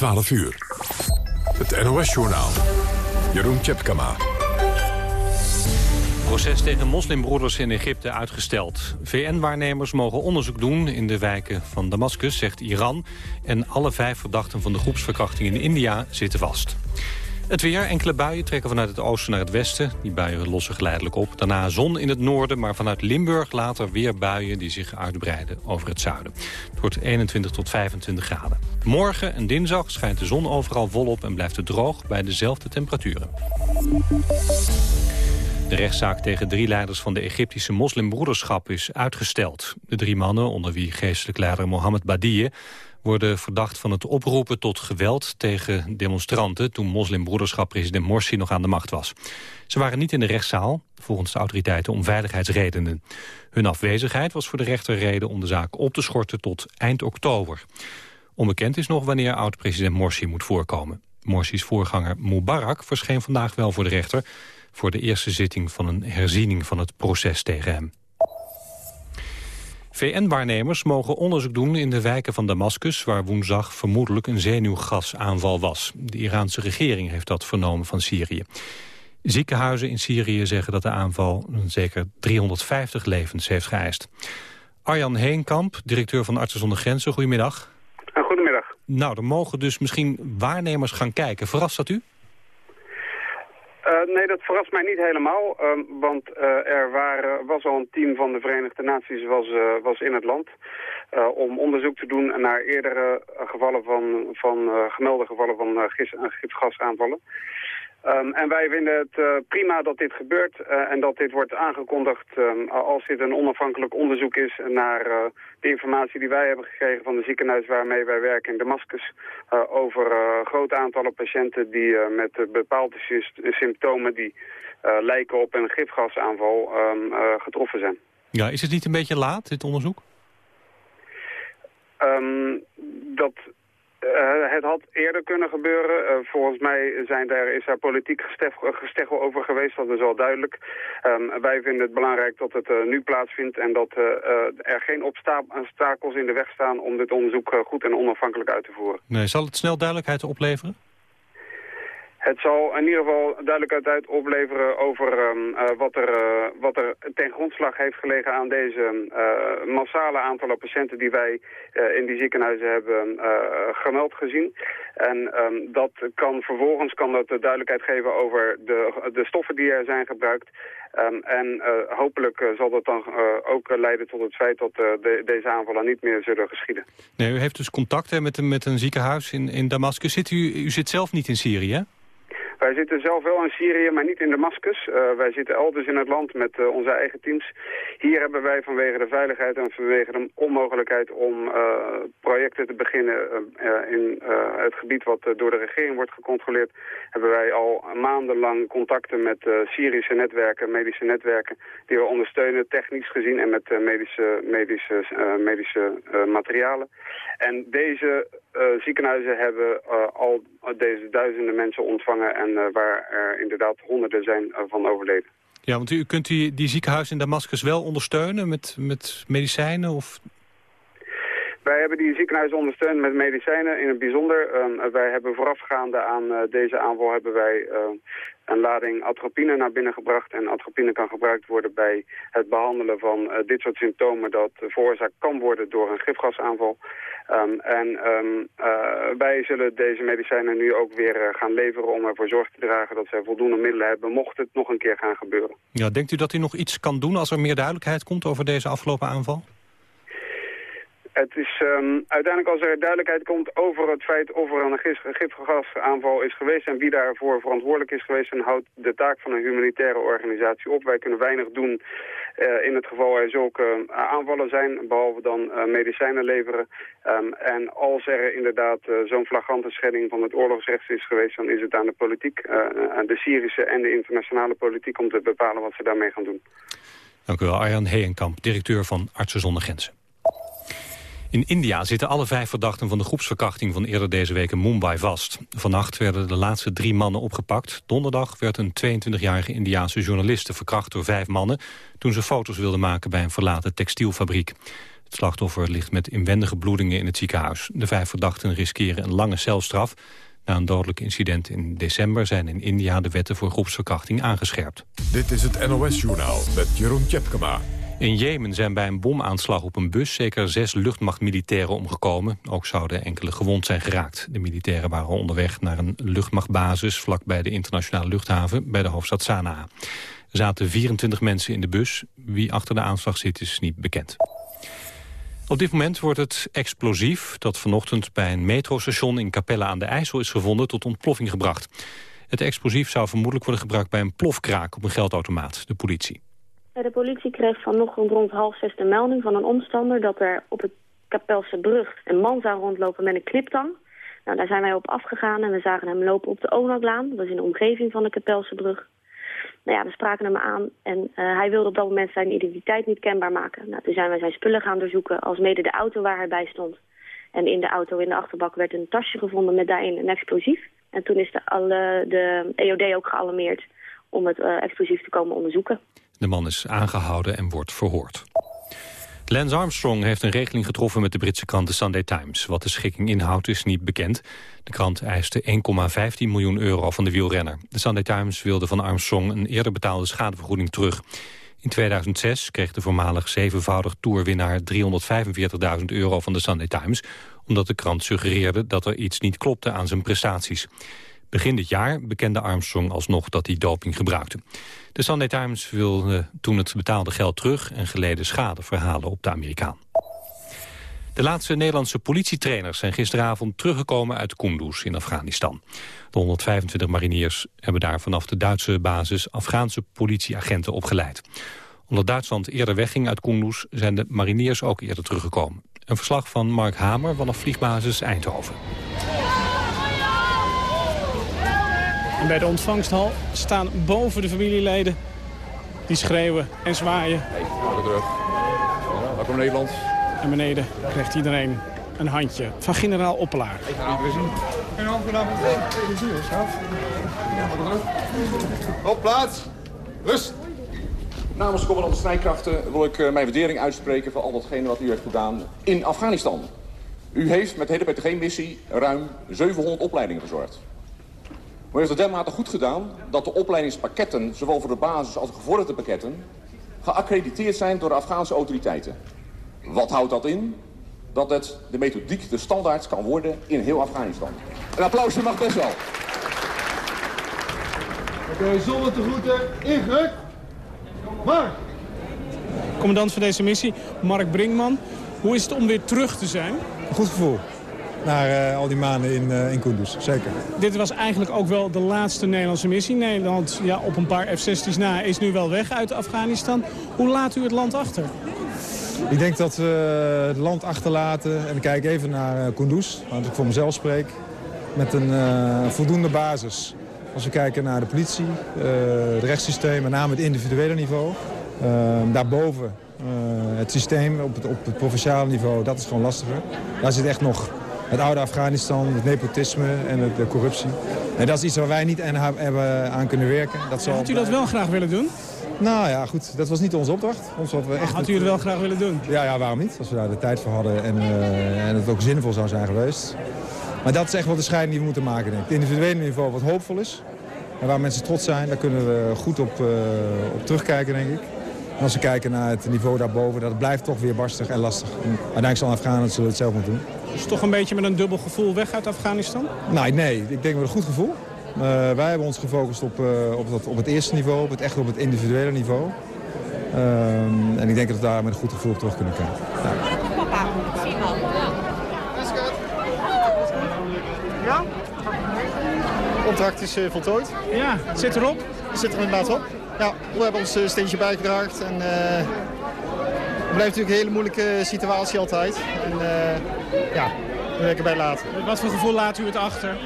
12 uur. Het NOS-journaal. Jeroen Tjepkama. Proces tegen moslimbroeders in Egypte uitgesteld. VN-waarnemers mogen onderzoek doen in de wijken van Damascus, zegt Iran. En alle vijf verdachten van de groepsverkrachting in India zitten vast. Het weer, enkele buien trekken vanuit het oosten naar het westen. Die buien lossen geleidelijk op. Daarna zon in het noorden, maar vanuit Limburg later weer buien... die zich uitbreiden over het zuiden. Het wordt 21 tot 25 graden. Morgen en dinsdag schijnt de zon overal volop en blijft het droog... bij dezelfde temperaturen. De rechtszaak tegen drie leiders van de Egyptische moslimbroederschap is uitgesteld. De drie mannen, onder wie geestelijk leider Mohammed Badie worden verdacht van het oproepen tot geweld tegen demonstranten... toen moslimbroederschap president Morsi nog aan de macht was. Ze waren niet in de rechtszaal, volgens de autoriteiten om veiligheidsredenen. Hun afwezigheid was voor de rechter reden om de zaak op te schorten tot eind oktober. Onbekend is nog wanneer oud-president Morsi moet voorkomen. Morsi's voorganger Mubarak verscheen vandaag wel voor de rechter... voor de eerste zitting van een herziening van het proces tegen hem. VN-waarnemers mogen onderzoek doen in de wijken van Damascus... waar woensdag vermoedelijk een zenuwgasaanval was. De Iraanse regering heeft dat vernomen van Syrië. Ziekenhuizen in Syrië zeggen dat de aanval zeker 350 levens heeft geëist. Arjan Heenkamp, directeur van Artsen zonder Grenzen, goedemiddag. Goedemiddag. Nou, er mogen dus misschien waarnemers gaan kijken. Verrast dat u? Uh, nee, dat verrast mij niet helemaal, uh, want uh, er waren, was al een team van de Verenigde Naties was, was in het land om onderzoek te doen naar eerdere gevallen van, van gemelde gevallen van gifgasaanvallen. Um, en wij vinden het uh, prima dat dit gebeurt uh, en dat dit wordt aangekondigd um, als dit een onafhankelijk onderzoek is naar uh, de informatie die wij hebben gekregen van de ziekenhuis waarmee wij werken in Damascus over grote aantallen patiënten die met bepaalde symptomen die lijken op een gifgasaanval um, getroffen zijn. Ja, is het niet een beetje laat, dit onderzoek? dat uh, het had eerder kunnen gebeuren. Uh, volgens mij zijn daar, is daar politiek gesteggel over geweest, dat is wel duidelijk. Um, wij vinden het belangrijk dat het uh, nu plaatsvindt en dat er geen obstakels in de weg staan om dit onderzoek goed en onafhankelijk uit te voeren. Nee, zal het snel duidelijkheid opleveren? Het zal in ieder geval duidelijkheid uit opleveren over um, uh, wat, er, uh, wat er ten grondslag heeft gelegen aan deze uh, massale aantallen patiënten die wij in die ziekenhuizen hebben gemeld gezien. En um, dat kan vervolgens kan dat duidelijkheid geven over de, de stoffen die er zijn gebruikt. Um, en hopelijk zal dat dan ook leiden tot het feit dat de, deze aanvallen niet meer zullen geschieden. Nee, u heeft dus contact met, een, met een ziekenhuis in, in Damascus. Zit u, u zit zelf niet in Syrië? Wij zitten zelf wel in Syrië, maar niet in Damascus. Uh, wij zitten elders in het land met uh, onze eigen teams. Hier hebben wij vanwege de veiligheid en vanwege de onmogelijkheid om uh, projecten te beginnen in het gebied wat door de regering wordt gecontroleerd, hebben wij al maandenlang contacten met Syrische netwerken, medische netwerken, die we ondersteunen technisch gezien en met medische, medische, medische materialen. En deze ziekenhuizen hebben al deze duizenden mensen ontvangen en uh, waar er inderdaad honderden zijn van overleden. Ja, want u kunt u die ziekenhuizen in Damascus wel ondersteunen met, met medicijnen? Of... Wij hebben die ziekenhuizen ondersteund met medicijnen in het bijzonder. Uh, wij hebben voorafgaande aan uh, deze aanval hebben wij uh, een lading atropine naar binnen gebracht. En atropine kan gebruikt worden bij het behandelen van dit soort symptomen dat veroorzaakt kan worden door een gifgasaanval. Um, en uh, wij zullen deze medicijnen nu ook weer gaan leveren om ervoor zorg te dragen dat zij voldoende middelen hebben, mocht het nog een keer gaan gebeuren. Ja, denkt u dat u nog iets kan doen als er meer duidelijkheid komt over deze afgelopen aanval? Het is um, uiteindelijk als er duidelijkheid komt over het feit of er een gifgasaanval is geweest en wie daarvoor verantwoordelijk is geweest, dan houdt de taak van een humanitaire organisatie op. Wij kunnen weinig doen uh, in het geval er zulke uh, aanvallen zijn, behalve dan uh, medicijnen leveren. Um, en als er inderdaad zo'n flagrante schedding van het oorlogsrecht is geweest, dan is het aan de politiek, aan de Syrische en de internationale politiek om te bepalen wat ze daarmee gaan doen. Dank u wel, Arjan Heenkamp, directeur van Artsen zonder Grenzen. In India zitten alle vijf verdachten van de groepsverkrachting van eerder deze week in Mumbai vast. Vannacht werden de laatste drie mannen opgepakt. Donderdag werd een 22-jarige Indiaanse journaliste verkracht door vijf mannen... toen ze foto's wilden maken bij een verlaten textielfabriek. Het slachtoffer ligt met inwendige bloedingen in het ziekenhuis. De vijf verdachten riskeren een lange celstraf. Na een dodelijk incident in december zijn in India de wetten voor groepsverkrachting aangescherpt. Dit is het NOS-journaal met Jeroen Tjepkema. In Jemen zijn bij een bomaanslag op een bus zeker zes luchtmachtmilitairen omgekomen. Ook zouden enkele gewond zijn geraakt. De militairen waren onderweg naar een luchtmachtbasis vlakbij de internationale luchthaven bij de hoofdstad Sanaa. Er zaten 24 mensen in de bus. Wie achter de aanslag zit is niet bekend. Op dit moment wordt het explosief dat vanochtend bij een metrostation in Capelle aan de IJssel is gevonden tot ontploffing gebracht. Het explosief zou vermoedelijk worden gebruikt bij een plofkraak op een geldautomaat, de politie. De politie kreeg vanochtend rond half zes de melding van een omstander dat er op het Kapelse brug een man zou rondlopen met een kniptang. Nou, daar zijn wij op afgegaan en we zagen hem lopen op de Onaglaan. Dat is in de omgeving van de Kapelse brug. Nou ja, we spraken hem aan en uh, hij wilde op dat moment zijn identiteit niet kenbaar maken. Nou, toen zijn wij zijn spullen gaan doorzoeken, als mede de auto waar hij bij stond. En in de auto, in de achterbak, werd een tasje gevonden met daarin een explosief. En toen is de, alle, de EOD ook gealarmeerd om het uh, explosief te komen onderzoeken. De man is aangehouden en wordt verhoord. Lance Armstrong heeft een regeling getroffen met de Britse krant The Sunday Times. Wat de schikking inhoudt is niet bekend. De krant eiste 1,15 miljoen euro van de wielrenner. De Sunday Times wilde van Armstrong een eerder betaalde schadevergoeding terug. In 2006 kreeg de voormalig zevenvoudig toerwinnaar 345.000 euro van de Sunday Times... omdat de krant suggereerde dat er iets niet klopte aan zijn prestaties. Begin dit jaar bekende Armstrong alsnog dat hij doping gebruikte. De Sunday Times wilde toen het betaalde geld terug... en geleden schade verhalen op de Amerikaan. De laatste Nederlandse politietrainers zijn gisteravond teruggekomen uit Kunduz in Afghanistan. De 125 mariniers hebben daar vanaf de Duitse basis Afghaanse politieagenten opgeleid. Omdat Duitsland eerder wegging uit Kunduz zijn de mariniers ook eerder teruggekomen. Een verslag van Mark Hamer vanaf vliegbasis Eindhoven. En bij de ontvangsthal staan boven de familieleden. Die schreeuwen en zwaaien. Hey, terug. Welkom Nederland. En beneden krijgt iedereen een handje van generaal Oppelaar. Op plaats. Rust. Namens de commandant strijdkrachten wil ik mijn waardering uitspreken... voor al datgene wat u heeft gedaan in Afghanistan. U heeft met de hele PTG-missie ruim 700 opleidingen verzorgd. Maar u heeft het dermate goed gedaan dat de opleidingspakketten... zowel voor de basis als de gevorderde pakketten... geaccrediteerd zijn door de Afghaanse autoriteiten. Wat houdt dat in? Dat het de methodiek de standaard kan worden in heel Afghanistan. Een applausje mag best wel. Oké, okay, zonder te groeten, ingeruk. Mark. Commandant van deze missie, Mark Brinkman. Hoe is het om weer terug te zijn? Goed gevoel naar uh, al die maanden in, uh, in Kunduz, zeker. Dit was eigenlijk ook wel de laatste Nederlandse missie. Nederland, ja, op een paar F-16's na, is nu wel weg uit Afghanistan. Hoe laat u het land achter? Ik denk dat we het land achterlaten en we kijken even naar uh, Kunduz, want ik voor mezelf spreek, met een voldoende basis. Als we kijken naar de politie, het rechtssysteem, met name het individuele niveau. daarboven het systeem op het, op het provinciale niveau, dat is gewoon lastiger. Daar zit echt nog het oude Afghanistan, het nepotisme en de corruptie. En dat is iets waar wij niet aan hebben aan kunnen werken. Dat zal... Had u dat wel graag willen doen? Nou ja, goed. Dat was niet onze opdracht. Ons wat we echt Had u het wel graag willen doen? Ja, ja, waarom niet? Als we daar de tijd voor hadden en, uh, en het ook zinvol zou zijn geweest. Maar dat is echt wel de scheiding die we moeten maken, denk ik. Het individuele niveau wat hoopvol is. En waar mensen trots zijn, daar kunnen we goed op, uh, op terugkijken, denk ik. En als we kijken naar het niveau daarboven, dat blijft toch weer barstig en lastig. En uiteindelijk zal Afghanen zullen het zelf moeten doen. Dus toch een beetje met een dubbel gevoel weg uit Afghanistan? Nee, nee. Ik denk met een goed gevoel. Uh, wij hebben ons gefocust op, uh, op, dat, op het eerste niveau, op het, echt op het individuele niveau. Um, en ik denk dat we daar met een goed gevoel op terug kunnen kijken. Ja. Ja? Het contract is uh, voltooid. Ja, het zit erop. Het zit er inderdaad op. Ja, we hebben ons steentje bijgedragen. En, het blijft natuurlijk een hele moeilijke situatie altijd. En uh, ja, we werken bij later. Wat voor gevoel laat u het achter,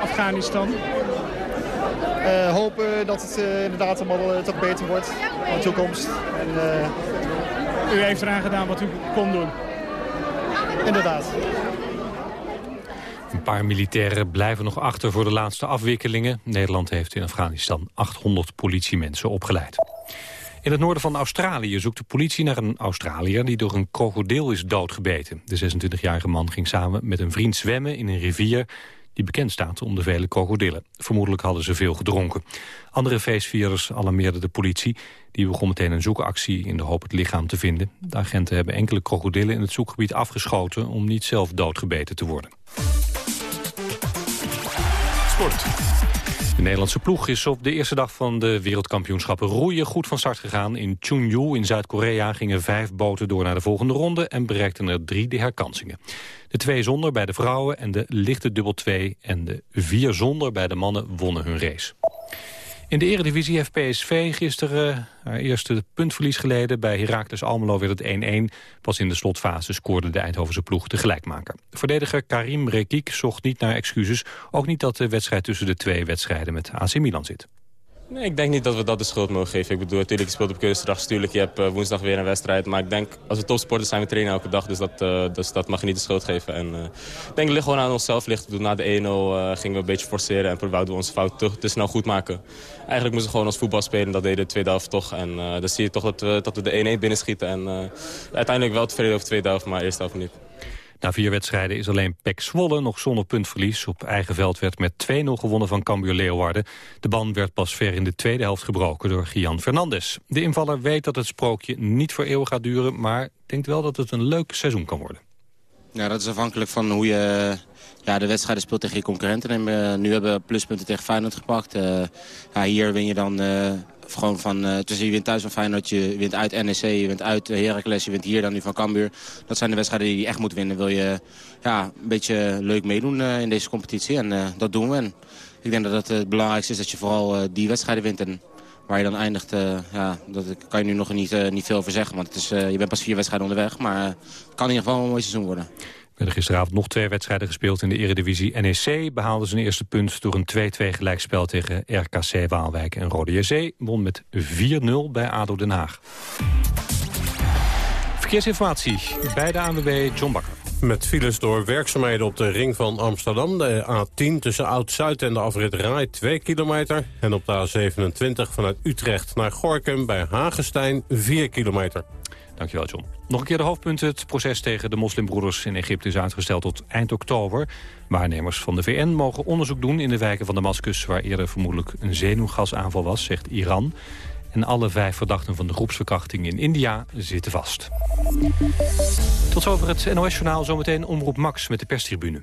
Afghanistan? Uh, hopen dat het uh, inderdaad allemaal toch beter wordt in de toekomst. En, u heeft eraan gedaan wat u kon doen? Inderdaad. Een paar militairen blijven nog achter voor de laatste afwikkelingen. Nederland heeft in Afghanistan 800 politiemensen opgeleid. In het noorden van Australië zoekt de politie naar een Australiër... die door een krokodil is doodgebeten. De 26-jarige man ging samen met een vriend zwemmen in een rivier... die bekend staat om de vele krokodillen. Vermoedelijk hadden ze veel gedronken. Andere feestvierders alarmeerden de politie. Die begon meteen een zoekactie in de hoop het lichaam te vinden. De agenten hebben enkele krokodillen in het zoekgebied afgeschoten... om niet zelf doodgebeten te worden. Sport. De Nederlandse ploeg is op de eerste dag van de wereldkampioenschappen roeien goed van start gegaan. In Chungju in Zuid-Korea gingen vijf boten door naar de volgende ronde en bereikten er drie de herkansingen. De twee zonder bij de vrouwen en de lichte dubbel twee en de vier zonder bij de mannen wonnen hun race. In de eredivisie heeft PSV gisteren haar eerste puntverlies geleden. Bij Heracles Almelo werd het 1-1. Pas in de slotfase scoorde de Eindhovense ploeg de gelijkmaker. Verdediger Karim Rekik zocht niet naar excuses. Ook niet dat de wedstrijd tussen de twee wedstrijden met AC Milan zit. Nee, ik denk niet dat we dat de schuld mogen geven. Ik bedoel, natuurlijk, je speelt op kunstdag. Tuurlijk, je hebt uh, woensdag weer een wedstrijd. Maar ik denk, als we topsporters zijn, we trainen elke dag. Dus dat, uh, dus dat mag je niet de schuld geven. En uh, ik denk, het ligt gewoon aan onszelf. Ligt. Bedoel, na de 1-0 gingen we een beetje forceren. En wouden we onze fout te, snel goed maken. Eigenlijk moesten we gewoon als voetbal spelen. Dat deden de tweede helft toch. En dan zie je toch dat we, dat we de 1-1 binnenschieten. En uiteindelijk wel tevreden over de tweede helft, maar eerste helft niet. Na vier wedstrijden is alleen Pek Zwolle nog zonder puntverlies. Op eigen veld werd met 2-0 gewonnen van Cambuur Leeuwarden. De ban werd pas ver in de tweede helft gebroken door Gian Fernandes. De invaller weet dat het sprookje niet voor eeuwig gaat duren... maar denkt wel dat het een leuk seizoen kan worden. Ja, dat is afhankelijk van hoe je ja, de wedstrijden speelt tegen je concurrenten. En, uh, nu hebben we pluspunten tegen Feyenoord gepakt. Uh, ja, hier win je dan... Uh, gewoon van, uh, tussen je wint thuis van Feyenoord, je wint uit NEC, je wint uit Heracles, je wint hier dan nu van Cambuur. Dat zijn de wedstrijden die je echt moet winnen. Wil je ja, een beetje leuk meedoen uh, in deze competitie en uh, dat doen we. En ik denk dat het het belangrijkste is dat je vooral die wedstrijden wint. En waar je dan eindigt, ja, dat kan je nu nog niet, niet veel over zeggen. Want het is, je bent pas vier wedstrijden onderweg, maar het kan in ieder geval een mooi seizoen worden. Er werden gisteravond nog twee wedstrijden gespeeld in de eredivisie. NEC behaalde zijn eerste punt door een 2-2 gelijkspel tegen RKC Waalwijk. En Rode JC won met 4-0 bij ADO Den Haag. Verkeersinformatie bij de ANWB John Bakker. Met files door werkzaamheden op de ring van Amsterdam. De A10 tussen Oud-Zuid en de afrit Rai 2 kilometer. En op de A27 vanuit Utrecht naar Gorkum bij Hagestein 4 kilometer. Dankjewel, John. Nog een keer de hoofdpunten. Het proces tegen de moslimbroeders in Egypte is uitgesteld tot eind oktober. Waarnemers van de VN mogen onderzoek doen in de wijken van Damascus... waar eerder vermoedelijk een zenuwgasaanval was, zegt Iran. En alle vijf verdachten van de groepsverkrachting in India zitten vast. Tot zover het NOS-journaal. Zometeen Omroep Max met de perstribune.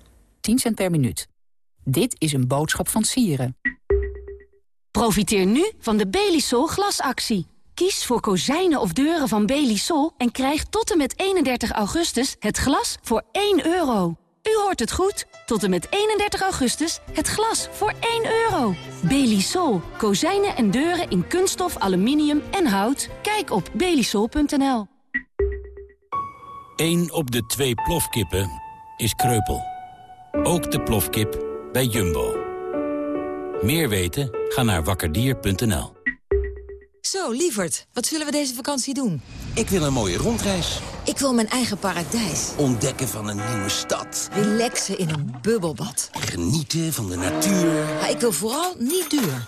10 cent per minuut. Dit is een boodschap van Sieren. Profiteer nu van de Belisol glasactie. Kies voor kozijnen of deuren van Belisol en krijg tot en met 31 augustus het glas voor 1 euro. U hoort het goed. Tot en met 31 augustus het glas voor 1 euro. Belisol. Kozijnen en deuren in kunststof, aluminium en hout. Kijk op belisol.nl. 1 op de twee plofkippen is kreupel. Ook de plofkip bij Jumbo. Meer weten? Ga naar wakkerdier.nl. Zo, lieverd, wat zullen we deze vakantie doen? Ik wil een mooie rondreis. Ik wil mijn eigen paradijs. Ontdekken van een nieuwe stad. Relaxen in een bubbelbad. Genieten van de natuur. Maar ik wil vooral niet duur.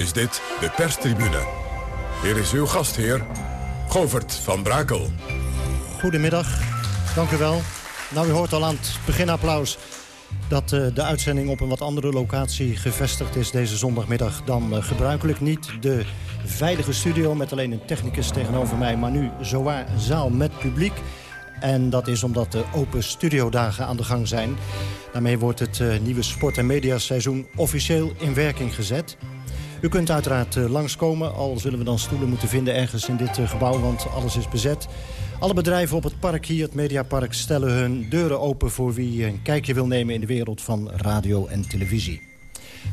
is dit de perstribune. Hier is uw gastheer, Govert van Brakel. Goedemiddag, dank u wel. Nou, u hoort al aan het beginapplaus dat uh, de uitzending op een wat andere locatie gevestigd is deze zondagmiddag dan uh, gebruikelijk. Niet de veilige studio met alleen een technicus tegenover mij, maar nu zowaar zaal met publiek. En dat is omdat de open studiodagen aan de gang zijn. Daarmee wordt het uh, nieuwe sport- en mediaseizoen officieel in werking gezet. U kunt uiteraard uh, langskomen, al zullen we dan stoelen moeten vinden ergens in dit uh, gebouw, want alles is bezet. Alle bedrijven op het park hier, het Mediapark, stellen hun deuren open voor wie een kijkje wil nemen in de wereld van radio en televisie.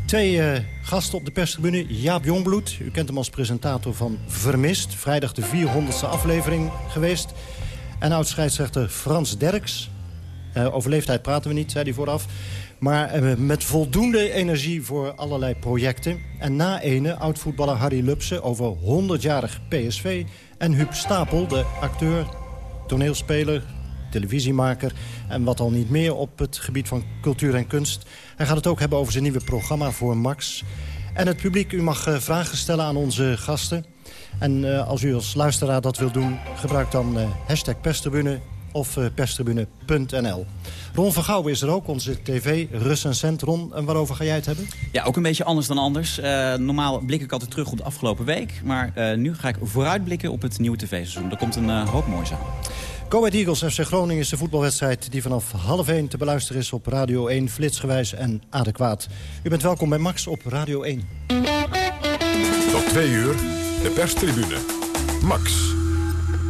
Twee uh, gasten op de perstribune. Jaap Jongbloed, u kent hem als presentator van Vermist. Vrijdag de 400ste aflevering geweest. En oud-scheidsrechter Frans Derks. Uh, over leeftijd praten we niet, zei hij vooraf. Maar uh, met voldoende energie voor allerlei projecten. En na ene oud-voetballer Harry Lupsen over 100-jarig PSV. En Huub Stapel, de acteur, toneelspeler, televisiemaker... en wat al niet meer op het gebied van cultuur en kunst. Hij gaat het ook hebben over zijn nieuwe programma voor Max. En het publiek, u mag uh, vragen stellen aan onze gasten. En uh, als u als luisteraar dat wilt doen, gebruik dan hashtag perstribune of uh, perstribune.nl. Ron van Gouwen is er ook, onze tv-recensent. Ron, en waarover ga jij het hebben? Ja, ook een beetje anders dan anders. Uh, normaal blik ik altijd terug op de afgelopen week. Maar uh, nu ga ik vooruitblikken op het nieuwe tv-seizoen. Er komt een uh, hoop moois aan. Ahead Eagles FC Groningen is de voetbalwedstrijd die vanaf half 1 te beluisteren is op Radio 1, flitsgewijs en adequaat. U bent welkom bij Max op Radio 1. Tot twee uur, de perstribune. Max.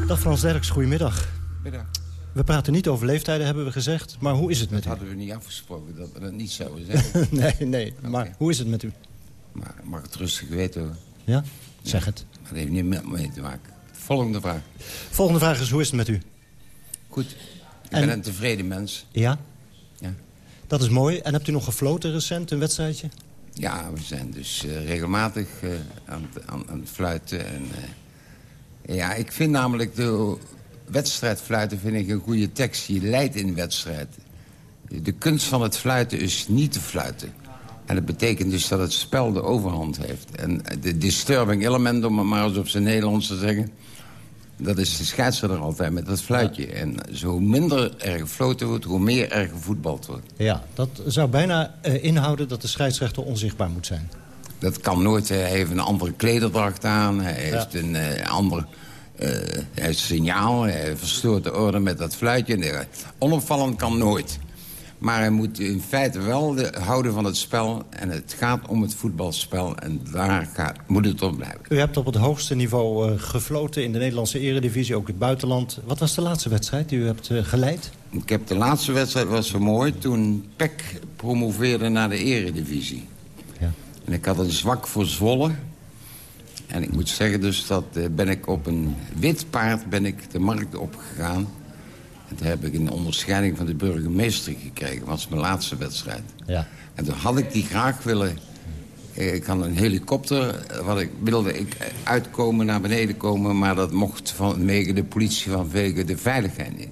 Dag Frans Derks, goedemiddag. Middag. We praten niet over leeftijden, hebben we gezegd. Maar hoe is het met dat u? hadden we niet afgesproken, dat we dat niet zouden zeggen. nee, nee. Okay. Maar hoe is het met u? Maar mag het rustig weten hoor. Ja? Zeg het. Maar dat heeft niet met mee te maken. Volgende vraag. Volgende vraag is, hoe is het met u? Goed. Ik en... ben een tevreden mens. Ja? Ja. Dat is mooi. En hebt u nog gefloten recent, een wedstrijdje? Ja, we zijn dus uh, regelmatig uh, aan, aan, aan, het fluiten. En, uh, ja, ik vind namelijk de wedstrijdfluiten vind ik een goede tekst. Je leidt in wedstrijd. De kunst van het fluiten is niet te fluiten. En dat betekent dus dat het spel de overhand heeft. En de disturbing element, om het maar eens op zijn Nederlands te zeggen... dat is de scheidsrechter altijd met dat fluitje. En zo minder er gefloten wordt, hoe meer er gevoetbald wordt. Ja, dat zou bijna uh, inhouden dat de scheidsrechter onzichtbaar moet zijn. Dat kan nooit. Hij heeft een andere klederdracht aan. Hij heeft ja. een uh, andere... Hij heeft signaal, hij verstoort de orde met dat fluitje. Onopvallend kan nooit. Maar hij moet in feite wel de, houden van het spel. En het gaat om het voetbalspel. En daar gaat, moet het op blijven. U hebt op het hoogste niveau uh, gefloten in de Nederlandse eredivisie, ook in het buitenland. Wat was de laatste wedstrijd die u hebt uh, geleid? Ik heb de laatste wedstrijd was zo mooi toen PEC promoveerde naar de eredivisie. Ja. En ik had een zwak voor Zwolle. En ik moet zeggen dus dat uh, ben ik op een wit paard ben ik de markt opgegaan. En toen heb ik een onderscheiding van de burgemeester gekregen. Dat was mijn laatste wedstrijd. Ja. En toen had ik die graag willen... Ik had een helikopter, wat ik wilde ik uitkomen, naar beneden komen... maar dat mocht vanwege de politie vanwege de veiligheid niet.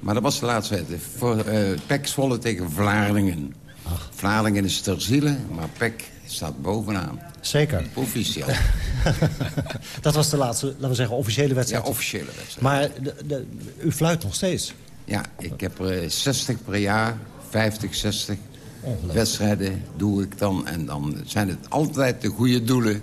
Maar dat was de laatste wedstrijd. Voor uh, PEC Zwolle tegen Vlaardingen. Ach. Vlaardingen is ter ziele, maar PEC staat bovenaan. Zeker. Officieel. dat was de laatste, laten we zeggen, officiële wedstrijd. Ja, officiële wedstrijd. Maar de, de, u fluit nog steeds? Ja, ik heb er 60 per jaar, 50, 60 wedstrijden doe ik dan. En dan zijn het altijd de goede doelen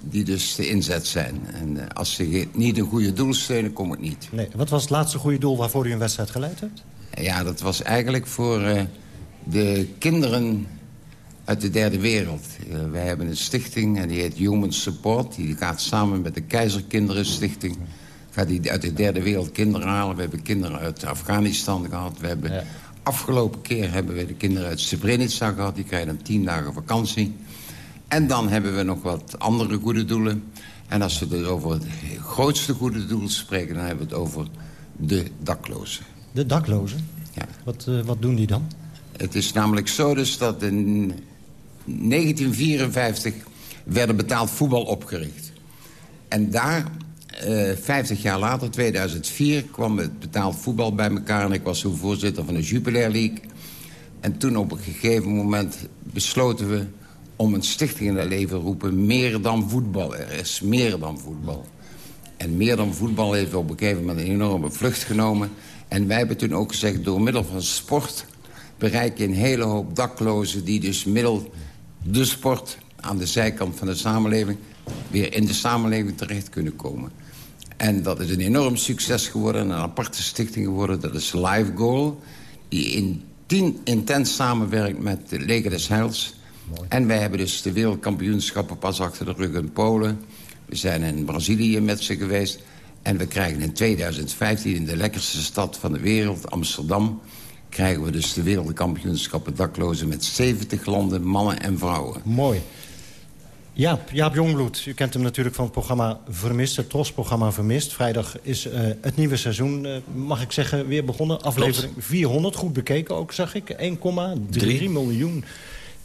die dus de inzet zijn. En als ze niet een goede doel steunen, kom ik niet. Nee. Wat was het laatste goede doel waarvoor u een wedstrijd geleid hebt? Ja, dat was eigenlijk voor uh, de kinderen uit de derde wereld. Uh, wij hebben een stichting en die heet Human Support. Die gaat samen met de Keizerkinderenstichting... gaat die uit de derde wereld kinderen halen. We hebben kinderen uit Afghanistan gehad. We hebben, ja. Afgelopen keer hebben we de kinderen uit Srebrenica gehad. Die krijgen dan tien dagen vakantie. En dan hebben we nog wat andere goede doelen. En als we het over het grootste goede doel spreken... dan hebben we het over de daklozen. De daklozen? Ja. Wat, uh, wat doen die dan? Het is namelijk zo dus dat in 1954 werd betaald voetbal opgericht. En daar, uh, 50 jaar later, 2004, kwam het betaald voetbal bij elkaar. En ik was toen voorzitter van de Jupiler League. En toen op een gegeven moment besloten we om een stichting in het leven te roepen... meer dan voetbal. Er is meer dan voetbal. En meer dan voetbal heeft op een gegeven moment een enorme vlucht genomen. En wij hebben toen ook gezegd, door middel van sport... bereik je een hele hoop daklozen die dus middel de sport... aan de zijkant van de samenleving weer in de samenleving terecht kunnen komen. En dat is een enorm succes geworden, een aparte stichting geworden. Dat is Live Goal, die in tien intens samenwerkt met de Leger des Heils. En wij hebben dus de wereldkampioenschappen pas achter de rug in Polen. We zijn in Brazilië met ze geweest. En we krijgen in 2015 in de lekkerste stad van de wereld, Amsterdam... krijgen we dus de wereldkampioenschappen daklozen met 70 landen, mannen en vrouwen. Mooi. Jaap, Jaap Jongbloed, u kent hem natuurlijk van het programma Vermist, het TROS-programma Vermist. Vrijdag is uh, het nieuwe seizoen, uh, mag ik zeggen, weer begonnen. Aflevering 400, goed bekeken ook, zag ik. 1,3 miljoen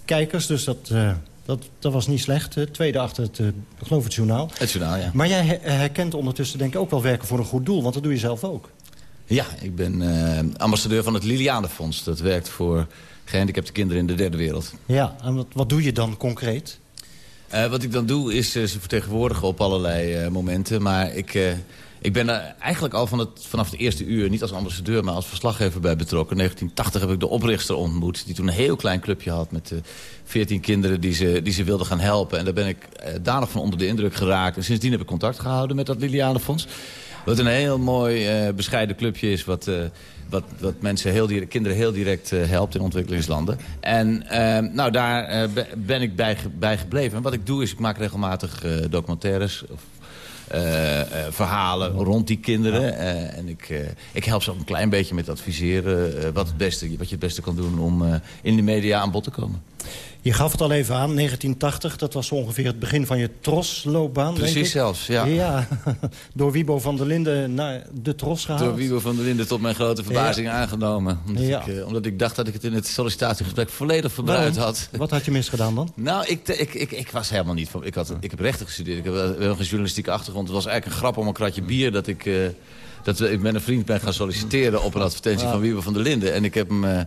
kijkers, dus dat, uh, dat, dat was niet slecht. tweede achter het, geloof het journaal. Het journaal, ja. Maar jij herkent ondertussen denk ik ook wel werken voor een goed doel, want dat doe je zelf ook. Ja, ik ben ambassadeur van het Lilianenfonds. Dat werkt voor gehandicapte kinderen in de derde wereld. Ja, en wat, wat doe je dan concreet? Uh, wat ik dan doe is uh, ze vertegenwoordigen op allerlei momenten. Maar ik, ik ben er eigenlijk al van het, vanaf het eerste uur... niet als ambassadeur, maar als verslaggever bij betrokken. In 1980 heb ik de oprichter ontmoet... die toen een heel klein clubje had met 14 kinderen die ze, die ze wilden gaan helpen. En daar ben ik danig van onder de indruk geraakt. En sindsdien heb ik contact gehouden met dat Lilianenfonds. Wat een heel mooi bescheiden clubje is... wat wat, wat mensen heel direct, kinderen heel direct uh, helpt in ontwikkelingslanden. En uh, nou, daar ben ik bij, bij gebleven. En wat ik doe is, ik maak regelmatig documentaires... Of, verhalen rond die kinderen. en ik, ik help ze ook een klein beetje met adviseren... wat, het beste, wat je het beste kan doen om in de media aan bod te komen. Je gaf het al even aan, 1980, dat was ongeveer het begin van je trosloopbaan. Precies zelfs, ja. Ja, door Wiebo van der Linden naar de tros gehaald. Door Wiebo van der Linden tot mijn grote verbazing aangenomen. Omdat, ja. ik, uh, omdat ik dacht dat ik het in het sollicitatiegesprek volledig verbruikt had. Wat had je misgedaan dan? Nou, ik, ik, ik, ik was helemaal niet van... Ik, had, ik heb rechten gestudeerd, ik heb wel een journalistieke achtergrond. Het was eigenlijk een grap om een kratje bier dat ik... Uh, dat ik met een vriend ben gaan solliciteren op een advertentie van Wiebo van der Linden. En ik heb hem... Uh,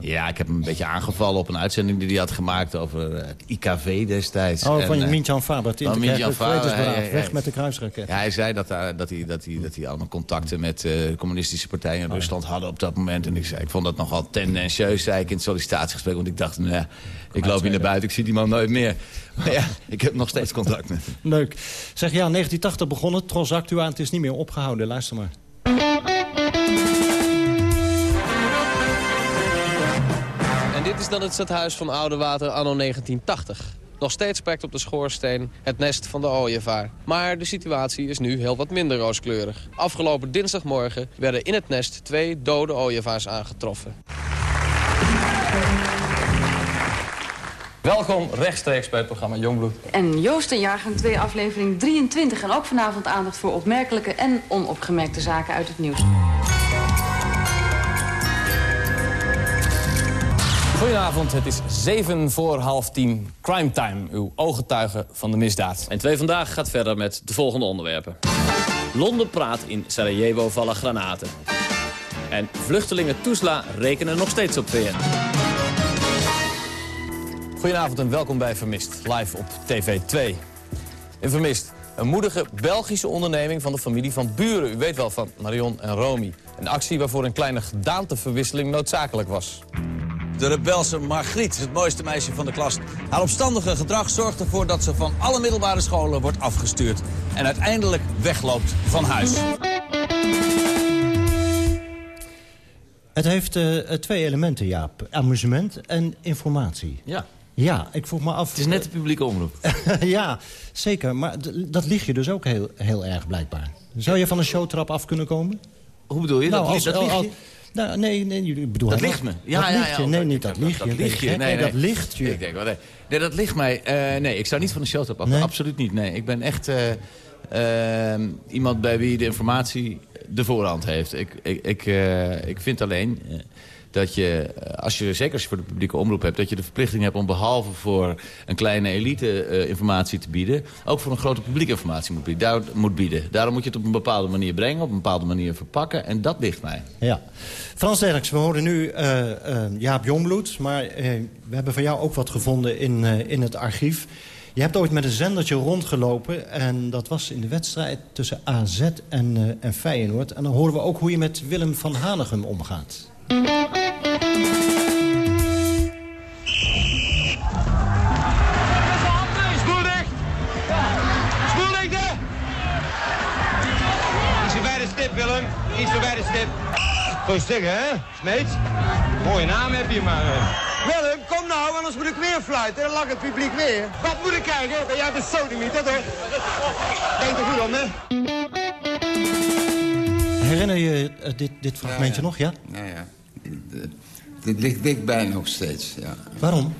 ja, ik heb hem een beetje aangevallen op een uitzending die hij had gemaakt over het IKV destijds. Oh, van uh, Mintjan Faber. Van Mintjan Faber. Weg met de kruisraket. Ja, hij zei dat, dat, hij, dat, hij, dat hij allemaal contacten met uh, de communistische partijen in Rusland hadden op dat moment. En ik, zei, ik vond dat nogal tendentieus, zei ik in het sollicitatiegesprek. Want ik dacht, nou ja, ik loop hier naar buiten, ik zie die man nooit meer. Maar ja, ik heb nog steeds contact met hem. Leuk. Zeg, ja, 1980 begonnen, Tros Actua, het is niet meer opgehouden. Luister maar. Dit is dan het stadhuis van Oudewater anno 1980. Nog steeds sprekt op de schoorsteen het nest van de ooievaar. Maar de situatie is nu heel wat minder rooskleurig. Afgelopen dinsdagmorgen werden in het nest twee dode ooievaars aangetroffen. Welkom rechtstreeks bij het programma Jongbloed. En Joost en Jaargang 2, aflevering 23. En ook vanavond aandacht voor opmerkelijke en onopgemerkte zaken uit het nieuws. Goedenavond, het is 7 voor half 10. Crime Time, uw ooggetuige van de misdaad. En twee vandaag gaat verder met de volgende onderwerpen. Londen praat in Sarajevo vallen granaten. En vluchtelingen Tuzla rekenen nog steeds op VN. Goedenavond en welkom bij Vermist, live op TV 2. In Vermist, een moedige Belgische onderneming van de familie van Buren. U weet wel, van Marion en Romy. Een actie waarvoor een kleine gedaanteverwisseling noodzakelijk was. De rebelse Margriet, het mooiste meisje van de klas. Haar opstandige gedrag zorgt ervoor dat ze van alle middelbare scholen wordt afgestuurd. En uiteindelijk wegloopt van huis. Het heeft uh, twee elementen, Jaap. Amusement en informatie. Ja. Ja, ik vroeg me af... Het is net de publieke omroep. ja, zeker. Maar dat ligt je dus ook heel, heel erg blijkbaar. Zou je van een showtrap af kunnen komen? Hoe bedoel je? Nou, dat, als, dat? Nou, nee, nee, ik bedoel... Dat ligt me. Ja, dat ja, ja, Nee, niet dat ligt je. Dat ligt je. Nee, Nee, nee. dat ligt je. Ik denk wel, nee. Nee, dat ligt mij. Eh, nee, ik zou niet van de showtrap af. Nee? Absoluut niet. Nee, ik ben echt eh, eh, iemand bij wie de informatie de voorhand heeft. Ik, ik, ik, eh, ik vind alleen... eh, dat je, eh, als je, zeker als je voor de publieke omroep hebt... dat je de verplichting hebt om behalve voor een kleine elite eh, informatie te bieden... ook voor een grote publieke informatie moet bieden, daar, moet. Daarom moet je het op een bepaalde manier brengen, op een bepaalde manier verpakken. En dat ligt mij. Ja. Frans Derks, we horen nu uh, Jaap Jongbloed. Maar we hebben van jou ook wat gevonden in, in het archief. Je hebt ooit met een zendertje rondgelopen. En dat was in de wedstrijd tussen AZ en, en Feyenoord. En dan horen we ook hoe je met Willem van Hanegem omgaat. Willem. Iets voorbij de stip. Rustig, hè? Smeet. Mooie naam heb je, maar... Uh... Willem, kom nou, anders moet ik weer fluiten. Dan lag het publiek weer. Wat moet ik kijken? Jij bent sodemieter, toch? Denk er goed om, hè? Herinner je uh, dit, dit fragmentje ja, nog, ja? Ja, ja. Dit, ligt dichtbij nog steeds, ja. Waarom?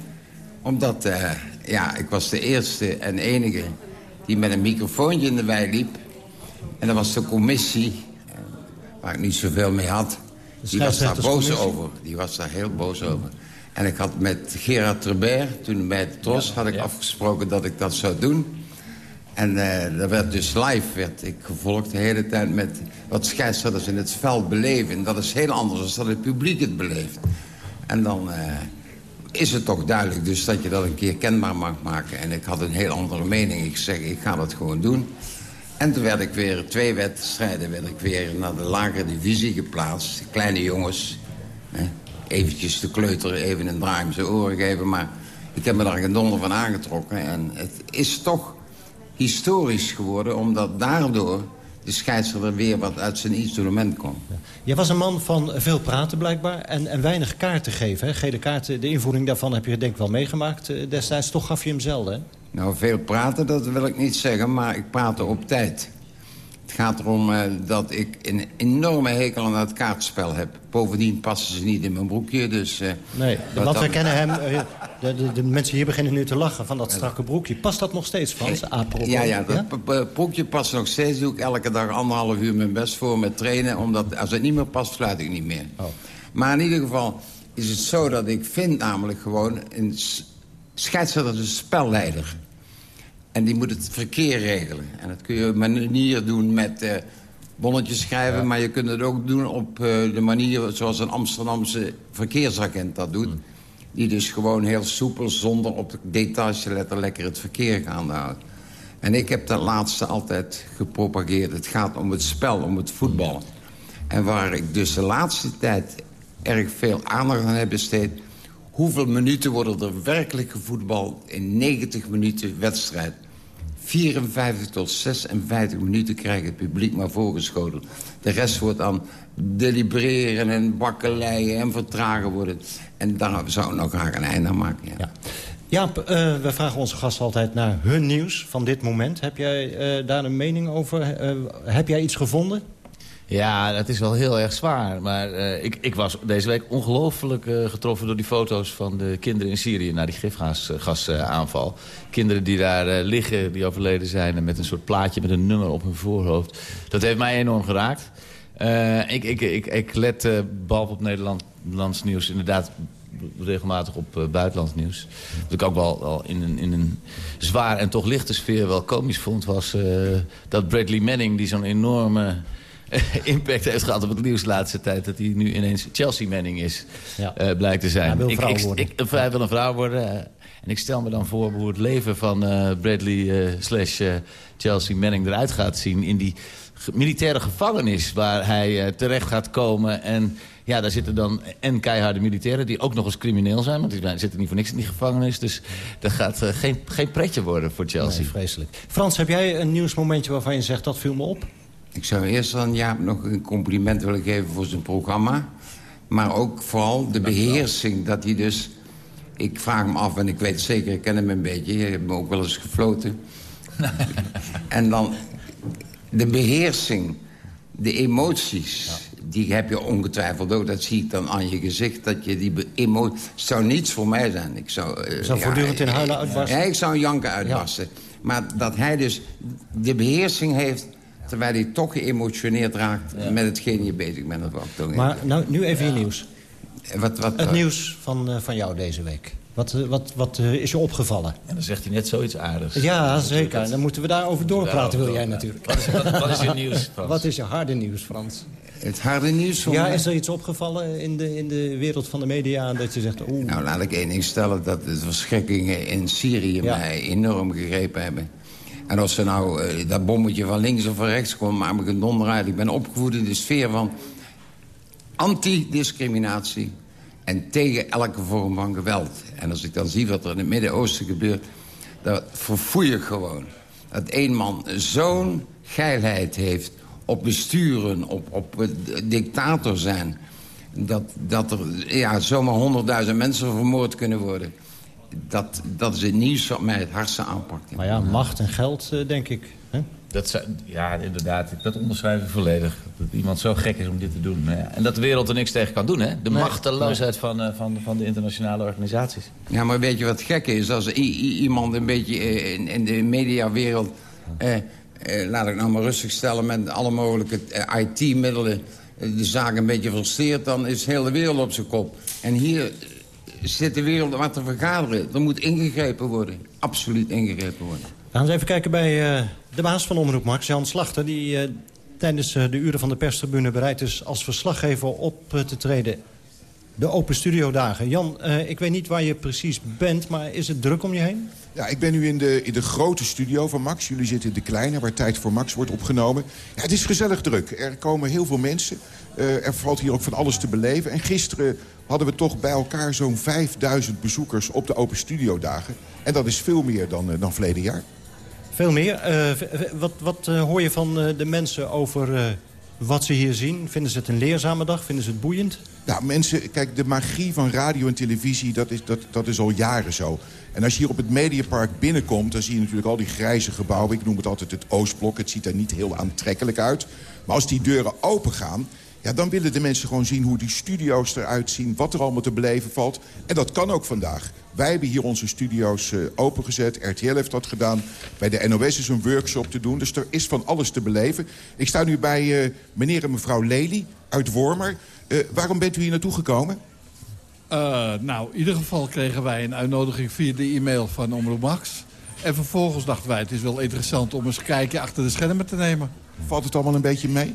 Omdat, uh, ja, ik was de eerste en enige die met een microfoontje in de wei liep. En dat was de commissie waar ik niet zoveel mee had. Die was daar boos over. Die was daar heel boos over. En ik had met Gerard Trebert, toen bij de TROS, had ik afgesproken dat ik dat zou doen. En uh, werd dus live werd ik gevolgd de hele tijd met wat scheidsrechters in het veld beleven. En dat is heel anders dan het publiek het beleeft. En dan uh, is het toch duidelijk dus dat je dat een keer kenbaar mag maken. En ik had een heel andere mening. Ik zeg, ik ga dat gewoon doen. En toen werd ik weer, twee wedstrijden, werd ik weer naar de lagere divisie geplaatst. Kleine jongens, hè, eventjes de kleuter even een draai om zijn oren geven. Maar ik heb me daar geen donder van aangetrokken. En het is toch historisch geworden, omdat daardoor de scheidsrechter weer wat uit zijn instrument komt. Ja. Jij was een man van veel praten blijkbaar en, en weinig kaarten geven. Hè? Gele kaarten, de invoering daarvan heb je denk ik wel meegemaakt eh, destijds. Toch gaf je hem zelden, hè? Nou, veel praten, dat wil ik niet zeggen, maar ik praatte op tijd. Het gaat erom uh, dat ik een enorme hekel aan het kaartspel heb. Bovendien passen ze niet in mijn broekje, dus... Uh, nee, want we kennen hem... De, de, de, mensen hier beginnen nu te lachen van dat strakke broekje. Past dat nog steeds, Frans? Ja, ja, dat ja? broekje past nog steeds. Doe ik elke dag anderhalf uur mijn best voor met trainen. Omdat als het niet meer past, fluit ik niet meer. Oh. Maar in ieder geval is het zo dat ik vind namelijk gewoon... een scheidsrechter is een spelleider. En die moet het verkeer regelen. En dat kun je op manier doen met uh, bonnetjes schrijven... Ja. maar je kunt het ook doen op uh, de manier zoals een Amsterdamse verkeersagent dat doet. Mm. Die dus gewoon heel soepel, zonder op de details te lekker het verkeer gaan houden. En ik heb dat laatste altijd gepropageerd. Het gaat om het spel, om het voetballen. En waar ik dus de laatste tijd erg veel aandacht aan heb besteed... hoeveel minuten worden er werkelijk gevoetbald in 90 minuten wedstrijd... 54 tot 56 minuten krijgt het publiek maar voorgeschoten. De rest wordt dan delibereren en bakkeleien en vertragen worden. En daar zou ik nog graag een einde aan maken. Ja. ja. Jaap, uh, we vragen onze gasten altijd naar hun nieuws van dit moment. Heb jij uh, daar een mening over? Uh, heb jij iets gevonden? Ja, dat is wel heel erg zwaar. Maar uh, ik, ik was deze week ongelooflijk uh, getroffen door die foto's van de kinderen in Syrië... na die gifgasaanval. kinderen die daar uh, liggen, die overleden zijn... en met een soort plaatje met een nummer op hun voorhoofd. Dat heeft mij enorm geraakt. ik, ik, ik, ik let, behalve op Nederlands nieuws, inderdaad regelmatig op buitenlands nieuws. Wat ik ook wel, wel in, een, in een zwaar en toch lichte sfeer wel komisch vond... was dat Bradley Manning, die zo'n enorme impact heeft gehad op het nieuws de laatste tijd... dat hij nu ineens Chelsea-Manning is, ja. uh, blijkt te zijn. Hij wil vrouw ik, worden. Ik, hij wil een vrouw worden. Uh, en ik stel me dan voor hoe het leven van uh, Bradley slash Chelsea Manning eruit gaat zien... in die militaire gevangenis waar hij terecht gaat komen... en ja, daar zitten dan en keiharde militairen die ook nog eens crimineel zijn. Want die zitten niet voor niks in die gevangenis. Dus dat gaat uh, geen, geen pretje worden voor Chelsea. Nee, vreselijk. Frans, heb jij een nieuwsmomentje waarvan je zegt dat viel me op? Ik zou eerst aan Jaap nog een compliment willen geven voor zijn programma. Maar ook vooral de beheersing dat hij dus... Ik vraag me af, en ik weet zeker, ik ken hem een beetje. Je hebt me ook wel eens gefloten. en dan de beheersing, de emoties... die heb je ongetwijfeld ook. Dat zie ik dan aan je gezicht. Dat je die emoties... zou niets voor mij zijn. Ik zou, uh, zou voortdurend in huilen uitbarsten? Ja, ik zou janken uitbarsten. Ja. Maar dat hij dus de beheersing heeft Terwijl hij toch geëmotioneerd raakt met hetgeen je bezig bent. Maar nou, nu even je nieuws. Wat, wat, Het nieuws van, eh, van jou deze week. Wat, eh, wat, wat eh, is je opgevallen? En dan zegt hij net zoiets aardigs. Ja, zeker. Dan moeten we daarover doorpraten, wil jij natuurlijk. Wat is, wat, wat is je nieuws, Frans? Wat is je harde nieuws, Frans? Het harde nieuws Ja, is er iets opgevallen in de, in de wereld van de media... dat je zegt, oeh, Nou, laat ik één ding stellen. Dat de verschrikkingen in Syrië Ja. mij enorm gegrepen hebben. En als er nou eh, dat bommetje van links of van rechts komt... maak ik een donder uit. Ik ben opgevoed in de sfeer van antidiscriminatie... en tegen elke vorm van geweld. En als ik dan zie wat er in het Midden-Oosten gebeurt... dat verfoei ik gewoon. Dat één man zo'n geilheid heeft op besturen, op, op dictator zijn... dat, dat er ja, zomaar honderdduizend mensen vermoord kunnen worden. Dat, dat is het nieuws wat mij het hardste aanpakt. maar ja, macht en geld, eh, denk ik. Hè? Dat zijn- ja, inderdaad. Dat onderschrijf ik volledig. Dat iemand zo gek is om dit te doen. Ja, En dat de wereld er niks tegen kan doen, hè? De Nee. machteloosheid van, eh, van, van de internationale organisaties. Ja, maar weet je wat gek is? Als iemand een beetje eh, in, in de mediawereld... Eh, eh, laat ik nou maar rustig stellen... met alle mogelijke eh, IT-middelen eh, de zaak een beetje versteert... dan is heel de wereld op zijn kop. En hier zit de wereld wat te vergaderen. Er moet ingegrepen worden. Absoluut ingegrepen worden. We gaan eens even kijken bij de baas van Omroep Max, Jan Slachter... die tijdens de uren van de perstribune bereid is als verslaggever op te treden. De Open Studio Dagen. Jan, ik weet niet waar je precies bent, maar is het druk om je heen? Ja, ik ben nu in de, in de grote studio van Max. Jullie zitten in de kleine, waar Tijd voor Max wordt opgenomen. Ja, het is gezellig druk. Er komen heel veel mensen. Eh, er valt hier ook van alles te beleven. En gisteren hadden we toch bij elkaar zo'n 5000 bezoekers op de Open Studio Dagen. En dat is veel meer dan, eh, dan verleden jaar. Veel meer. Eh, wat wat hoor je van de mensen over wat ze hier zien? Vinden ze het een leerzame dag? Vinden ze het boeiend? Nou, mensen, kijk, de magie van radio en televisie, dat is, dat, dat is al jaren zo. En als je hier op het Mediapark binnenkomt... dan zie je natuurlijk al die grijze gebouwen. Ik noem het altijd het Oostblok. Het ziet er niet heel aantrekkelijk uit. Maar als die deuren open gaan... Ja, dan willen de mensen gewoon zien hoe die studio's eruit zien... wat er allemaal te beleven valt. En dat kan ook vandaag. Wij hebben hier onze studio's eh, opengezet. RTL heeft dat gedaan. Bij de NOS is een workshop te doen. Dus er is van alles te beleven. Ik sta nu bij eh, meneer en mevrouw Lely uit Wormer. Eh, waarom bent u hier naartoe gekomen? Eh, nou, in ieder geval kregen wij een uitnodiging via de e-mail van Omroep Max. En vervolgens dachten wij, het is wel interessant om eens een kijkje achter de schermen te nemen. Valt het allemaal een beetje mee?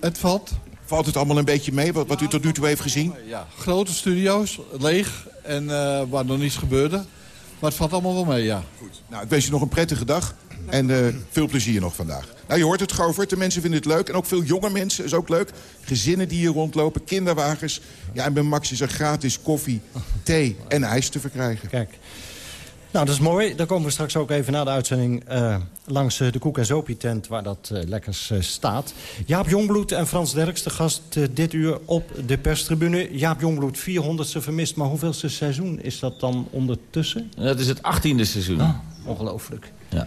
Het valt. Valt het allemaal een beetje mee, wat, wat u tot nu toe heeft gezien? Ja, grote studio's, leeg en eh, waar nog niets gebeurde. Maar het valt allemaal wel mee, ja. Goed. Nou, ik wens je nog een prettige dag en eh, veel plezier nog vandaag. Nou, je hoort het, Govert. De mensen vinden het leuk. En ook veel jonge mensen is ook leuk. Gezinnen die hier rondlopen, kinderwagens. Ja, en bij Max is er gratis koffie, thee en ijs te verkrijgen. Kijk. Nou, dat is mooi. Daar komen we straks ook even na de uitzending eh, langs eh, de Koek en Zopie tent waar dat eh, lekkers staat. Jaap Jongbloed en Frans Derks, de gast dit uur op de perstribune. Jaap Jongbloed, 400ste vermist, maar hoeveelste seizoen is dat dan ondertussen? Dat is het achttiende seizoen. Ongelooflijk. Ja.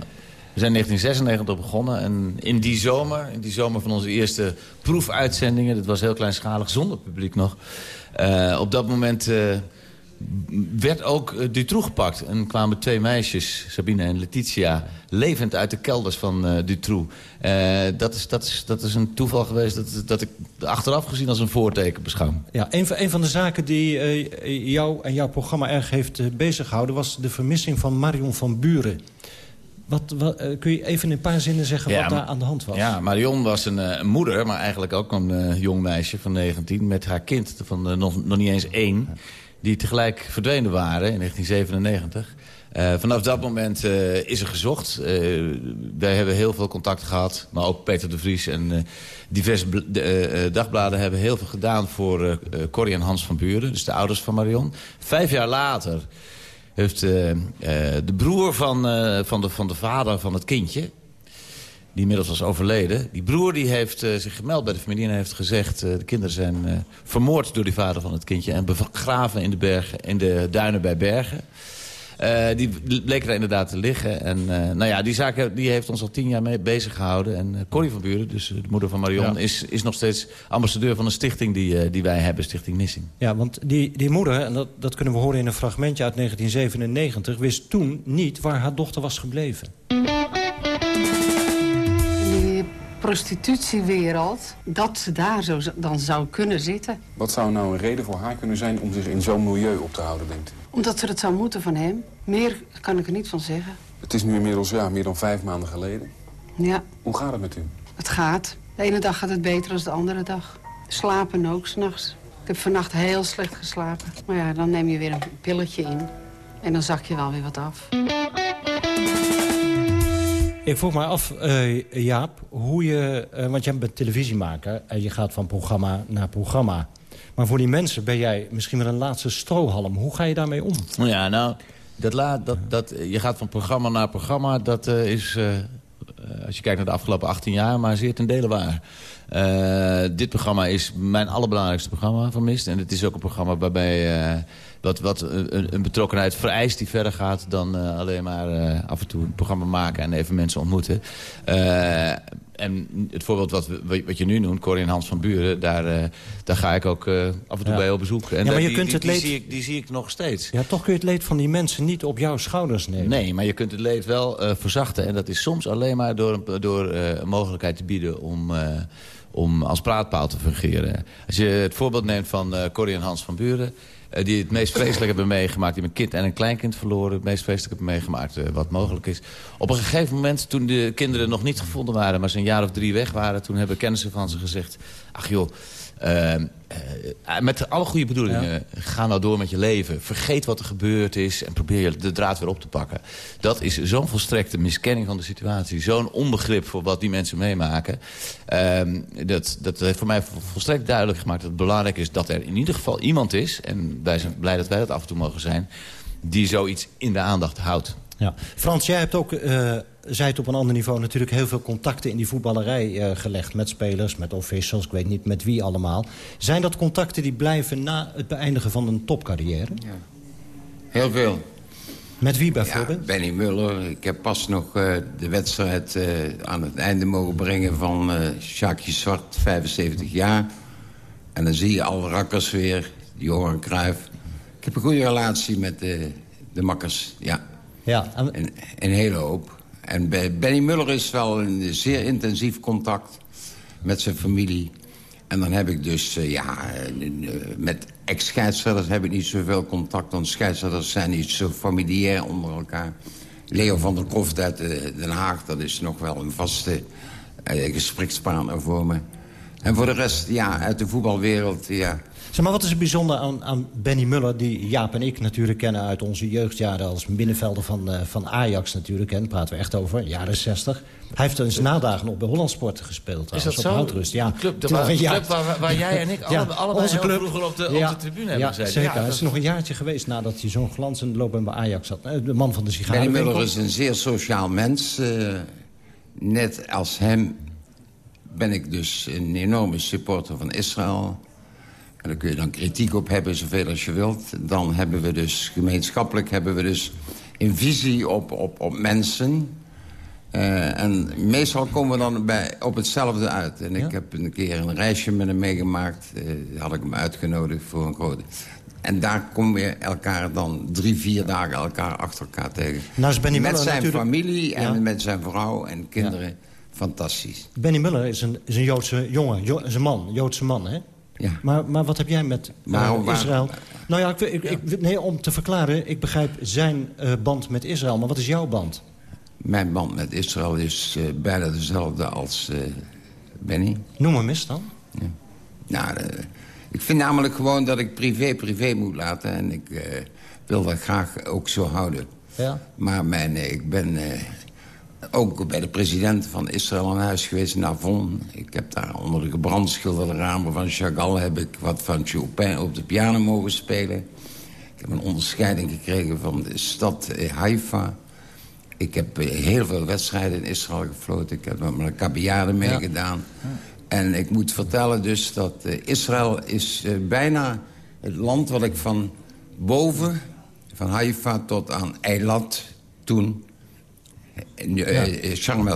We zijn in 1996 begonnen en in die zomer, in die zomer van onze eerste proefuitzendingen... dat was heel kleinschalig, zonder publiek nog... eh, op dat moment eh, werd ook uh, Dutroux gepakt. En kwamen twee meisjes, Sabine en Letitia, levend uit de kelders van uh, Dutroux. Dat, is, dat, is, dat is een toeval geweest dat, dat ik achteraf gezien als een voorteken beschouw. Ja, een, van, een van de zaken die jou en jouw programma erg heeft bezig gehouden... was de vermissing van Marion van Buren. Wat, wat, uh, kun je even in een paar zinnen zeggen ja, wat daar aan de hand was? Ja, Marion was een, een moeder, maar eigenlijk ook een uh, jong meisje van 19... met haar kind van nog, nog niet eens één, die tegelijk verdwenen waren in 1997... Uh, vanaf dat moment is er gezocht. Wij hebben heel veel contact gehad. Maar ook Peter de Vries en diverse dagbladen hebben heel veel gedaan... voor Corrie en Hans van Buren, dus de ouders van Marion. Vijf jaar later heeft de broer van, van, de, van de vader van het kindje... die inmiddels was overleden... die broer die heeft zich gemeld bij de familie en heeft gezegd... de kinderen zijn vermoord door die vader van het kindje... en begraven in de, bergen, in de duinen bij Bergen... Uh, die bleek er inderdaad te liggen. En uh, nou ja, die zaak die heeft ons al tien jaar mee bezig gehouden. En uh, Corrie van Buren, dus de moeder van Marion... Ja. Is, is nog steeds ambassadeur van een stichting die, die wij hebben, Stichting Missing. Ja, want die, die moeder, en dat, dat kunnen we horen in een fragmentje uit 1997... wist toen niet waar haar dochter was gebleven. Prostitutiewereld... dat ze daar zo dan zou kunnen zitten. Wat zou nou een reden voor haar kunnen zijn om zich in zo'n milieu op te houden, denkt u? Omdat ze het zou moeten van hem. Meer kan ik er niet van zeggen. Het is nu inmiddels ja, meer dan vijf maanden geleden. Ja. Hoe gaat het met u? Het gaat. De ene dag gaat het beter dan de andere dag. Slapen ook, s'nachts. Ik heb vannacht heel slecht geslapen. Maar ja, dan neem je weer een pilletje in. En dan zak je wel weer wat af. Ik vroeg me af, uh, Jaap, hoe je... Uh, want jij bent televisiemaker en je gaat van programma naar programma. Maar voor die mensen ben jij misschien wel een laatste strohalm. Hoe ga je daarmee om? Ja, nou, dat laat, dat, dat, je gaat van programma naar programma. Dat uh, is, als je kijkt naar de afgelopen 18 jaar, maar zeer ten dele waar. dit programma is mijn allerbelangrijkste programma van Mist. En het is ook een programma waarbij wat, wat een, een, betrokkenheid vereist die verder gaat dan uh, alleen maar uh, af en toe een programma maken en even mensen ontmoeten. Uh, en het voorbeeld wat, wat je nu noemt, Corrie en Hans van Buren, daar, daar ga ik ook af en toe ja. bij op bezoek. En ja, maar je die, kunt die, het die, leed... zie ik, die zie ik nog steeds. Ja, toch kun je het leed van die mensen niet op jouw schouders nemen. Nee, maar je kunt het leed wel verzachten. En dat is soms alleen maar door, een, door een mogelijkheid te bieden om om als praatpaal te fungeren. Als je het voorbeeld neemt van uh, Corrie en Hans van Buren... Uh, die het meest vreselijk hebben meegemaakt... die een kind en een kleinkind verloren... het meest vreselijk hebben meegemaakt uh, wat mogelijk is. Op een gegeven moment, toen de kinderen nog niet gevonden waren... maar ze een jaar of drie weg waren... toen hebben kennissen van ze gezegd... ach joh, uh, met alle goede bedoelingen, ja. ga nou door met je leven. Vergeet wat er gebeurd is en probeer de draad weer op te pakken. Dat is zo'n volstrekte miskenning van de situatie. Zo'n onbegrip voor wat die mensen meemaken. Uh, dat, dat heeft voor mij volstrekt duidelijk gemaakt dat het belangrijk is... dat er in ieder geval iemand is, en wij zijn blij dat wij dat af en toe mogen zijn... die zoiets in de aandacht houdt. Ja. Frans, jij hebt ook, uh, zij het op een ander niveau... natuurlijk heel veel contacten in die voetballerij uh, gelegd... met spelers, met officials, ik weet niet met wie allemaal. Zijn dat contacten die blijven na het beëindigen van een topcarrière? Ja. Heel veel. Met wie bijvoorbeeld? Ja, Benny Muller. Ik heb pas nog uh, de wedstrijd aan het einde mogen brengen... van Sjaakje Zwart, 75 jaar. En dan zie je alle rakkers weer, Johan Cruijff. Ik heb een goede relatie met de, de makkers, ja. Ja, en... Een, een hele hoop. En Benny Muller is wel een zeer intensief contact met zijn familie. En dan heb ik dus, uh, ja, uh, met ex-scheidsrechters heb ik niet zoveel contact. Want scheidsrechters zijn niet zo familiair onder elkaar. Leo van der Kroft uit Den Haag, dat is nog wel een vaste uh, gesprekspartner voor me. En voor de rest, ja, uit de voetbalwereld, ja... Zeg maar, wat is het bijzonder aan, aan Benny Muller... die Jaap en ik natuurlijk kennen uit onze jeugdjaren... als middenvelder van, uh, van Ajax natuurlijk. Daar praten we echt over, jaren 60. Hij heeft eens nadagen nog bij Hollandsport gespeeld. Is dat op zo? Houtrust. Ja. De club, de, waar, de club waar, waar, jij en ik ja, alle, allebei onze club, vroeger op de, op ja, de tribune ja, hebben gezeten. Zeker. Ja, dat is nog een jaartje geweest nadat hij zo'n glanzende loopbaan bij Ajax had. De man van de sigaren. Benny Muller is een zeer sociaal mens. Uh, net als hem ben ik dus een enorme supporter van Israël... En daar kun je dan kritiek op hebben, zoveel als je wilt. Dan hebben we dus, gemeenschappelijk hebben we dus een visie op, op, op mensen. Uh, en meestal komen we dan bij, op hetzelfde uit. En ik ja? heb een keer een reisje met hem meegemaakt. Uh, had ik hem uitgenodigd voor een grote... En daar komen we elkaar dan drie, vier dagen elkaar achter elkaar tegen. Nou, Benny met zijn natuurlijk... familie en ja. met zijn vrouw en kinderen. Ja. Fantastisch. Benny Muller is een, is een Joodse jongen, jo is een man, Joodse man, hè? Ja. Maar, maar wat heb jij met maar, uh, Israël? Nou ja, ik, ik, ik, nee, om te verklaren, ik begrijp zijn uh, band met Israël. Maar wat is jouw band? Mijn band met Israël is uh, bijna dezelfde als Benny. Noem hem eens dan. Ja. Nou, ik vind namelijk gewoon dat ik privé privé moet laten. En ik wil dat graag ook zo houden. Ja. Maar mijn, ik ben ook bij de president van Israël aan huis geweest, Navon. Ik heb daar onder de gebrandschilderde ramen van Chagall... heb ik wat van Chopin op de piano mogen spelen. Ik heb een onderscheiding gekregen van de stad Haifa. Ik heb heel veel wedstrijden in Israël gefloten. Ik heb met mijn kabiade meegedaan. Ja. En ik moet vertellen dus dat uh, Israël is uh, bijna het land wat ik van boven... van Haifa tot aan Eilat toen ja.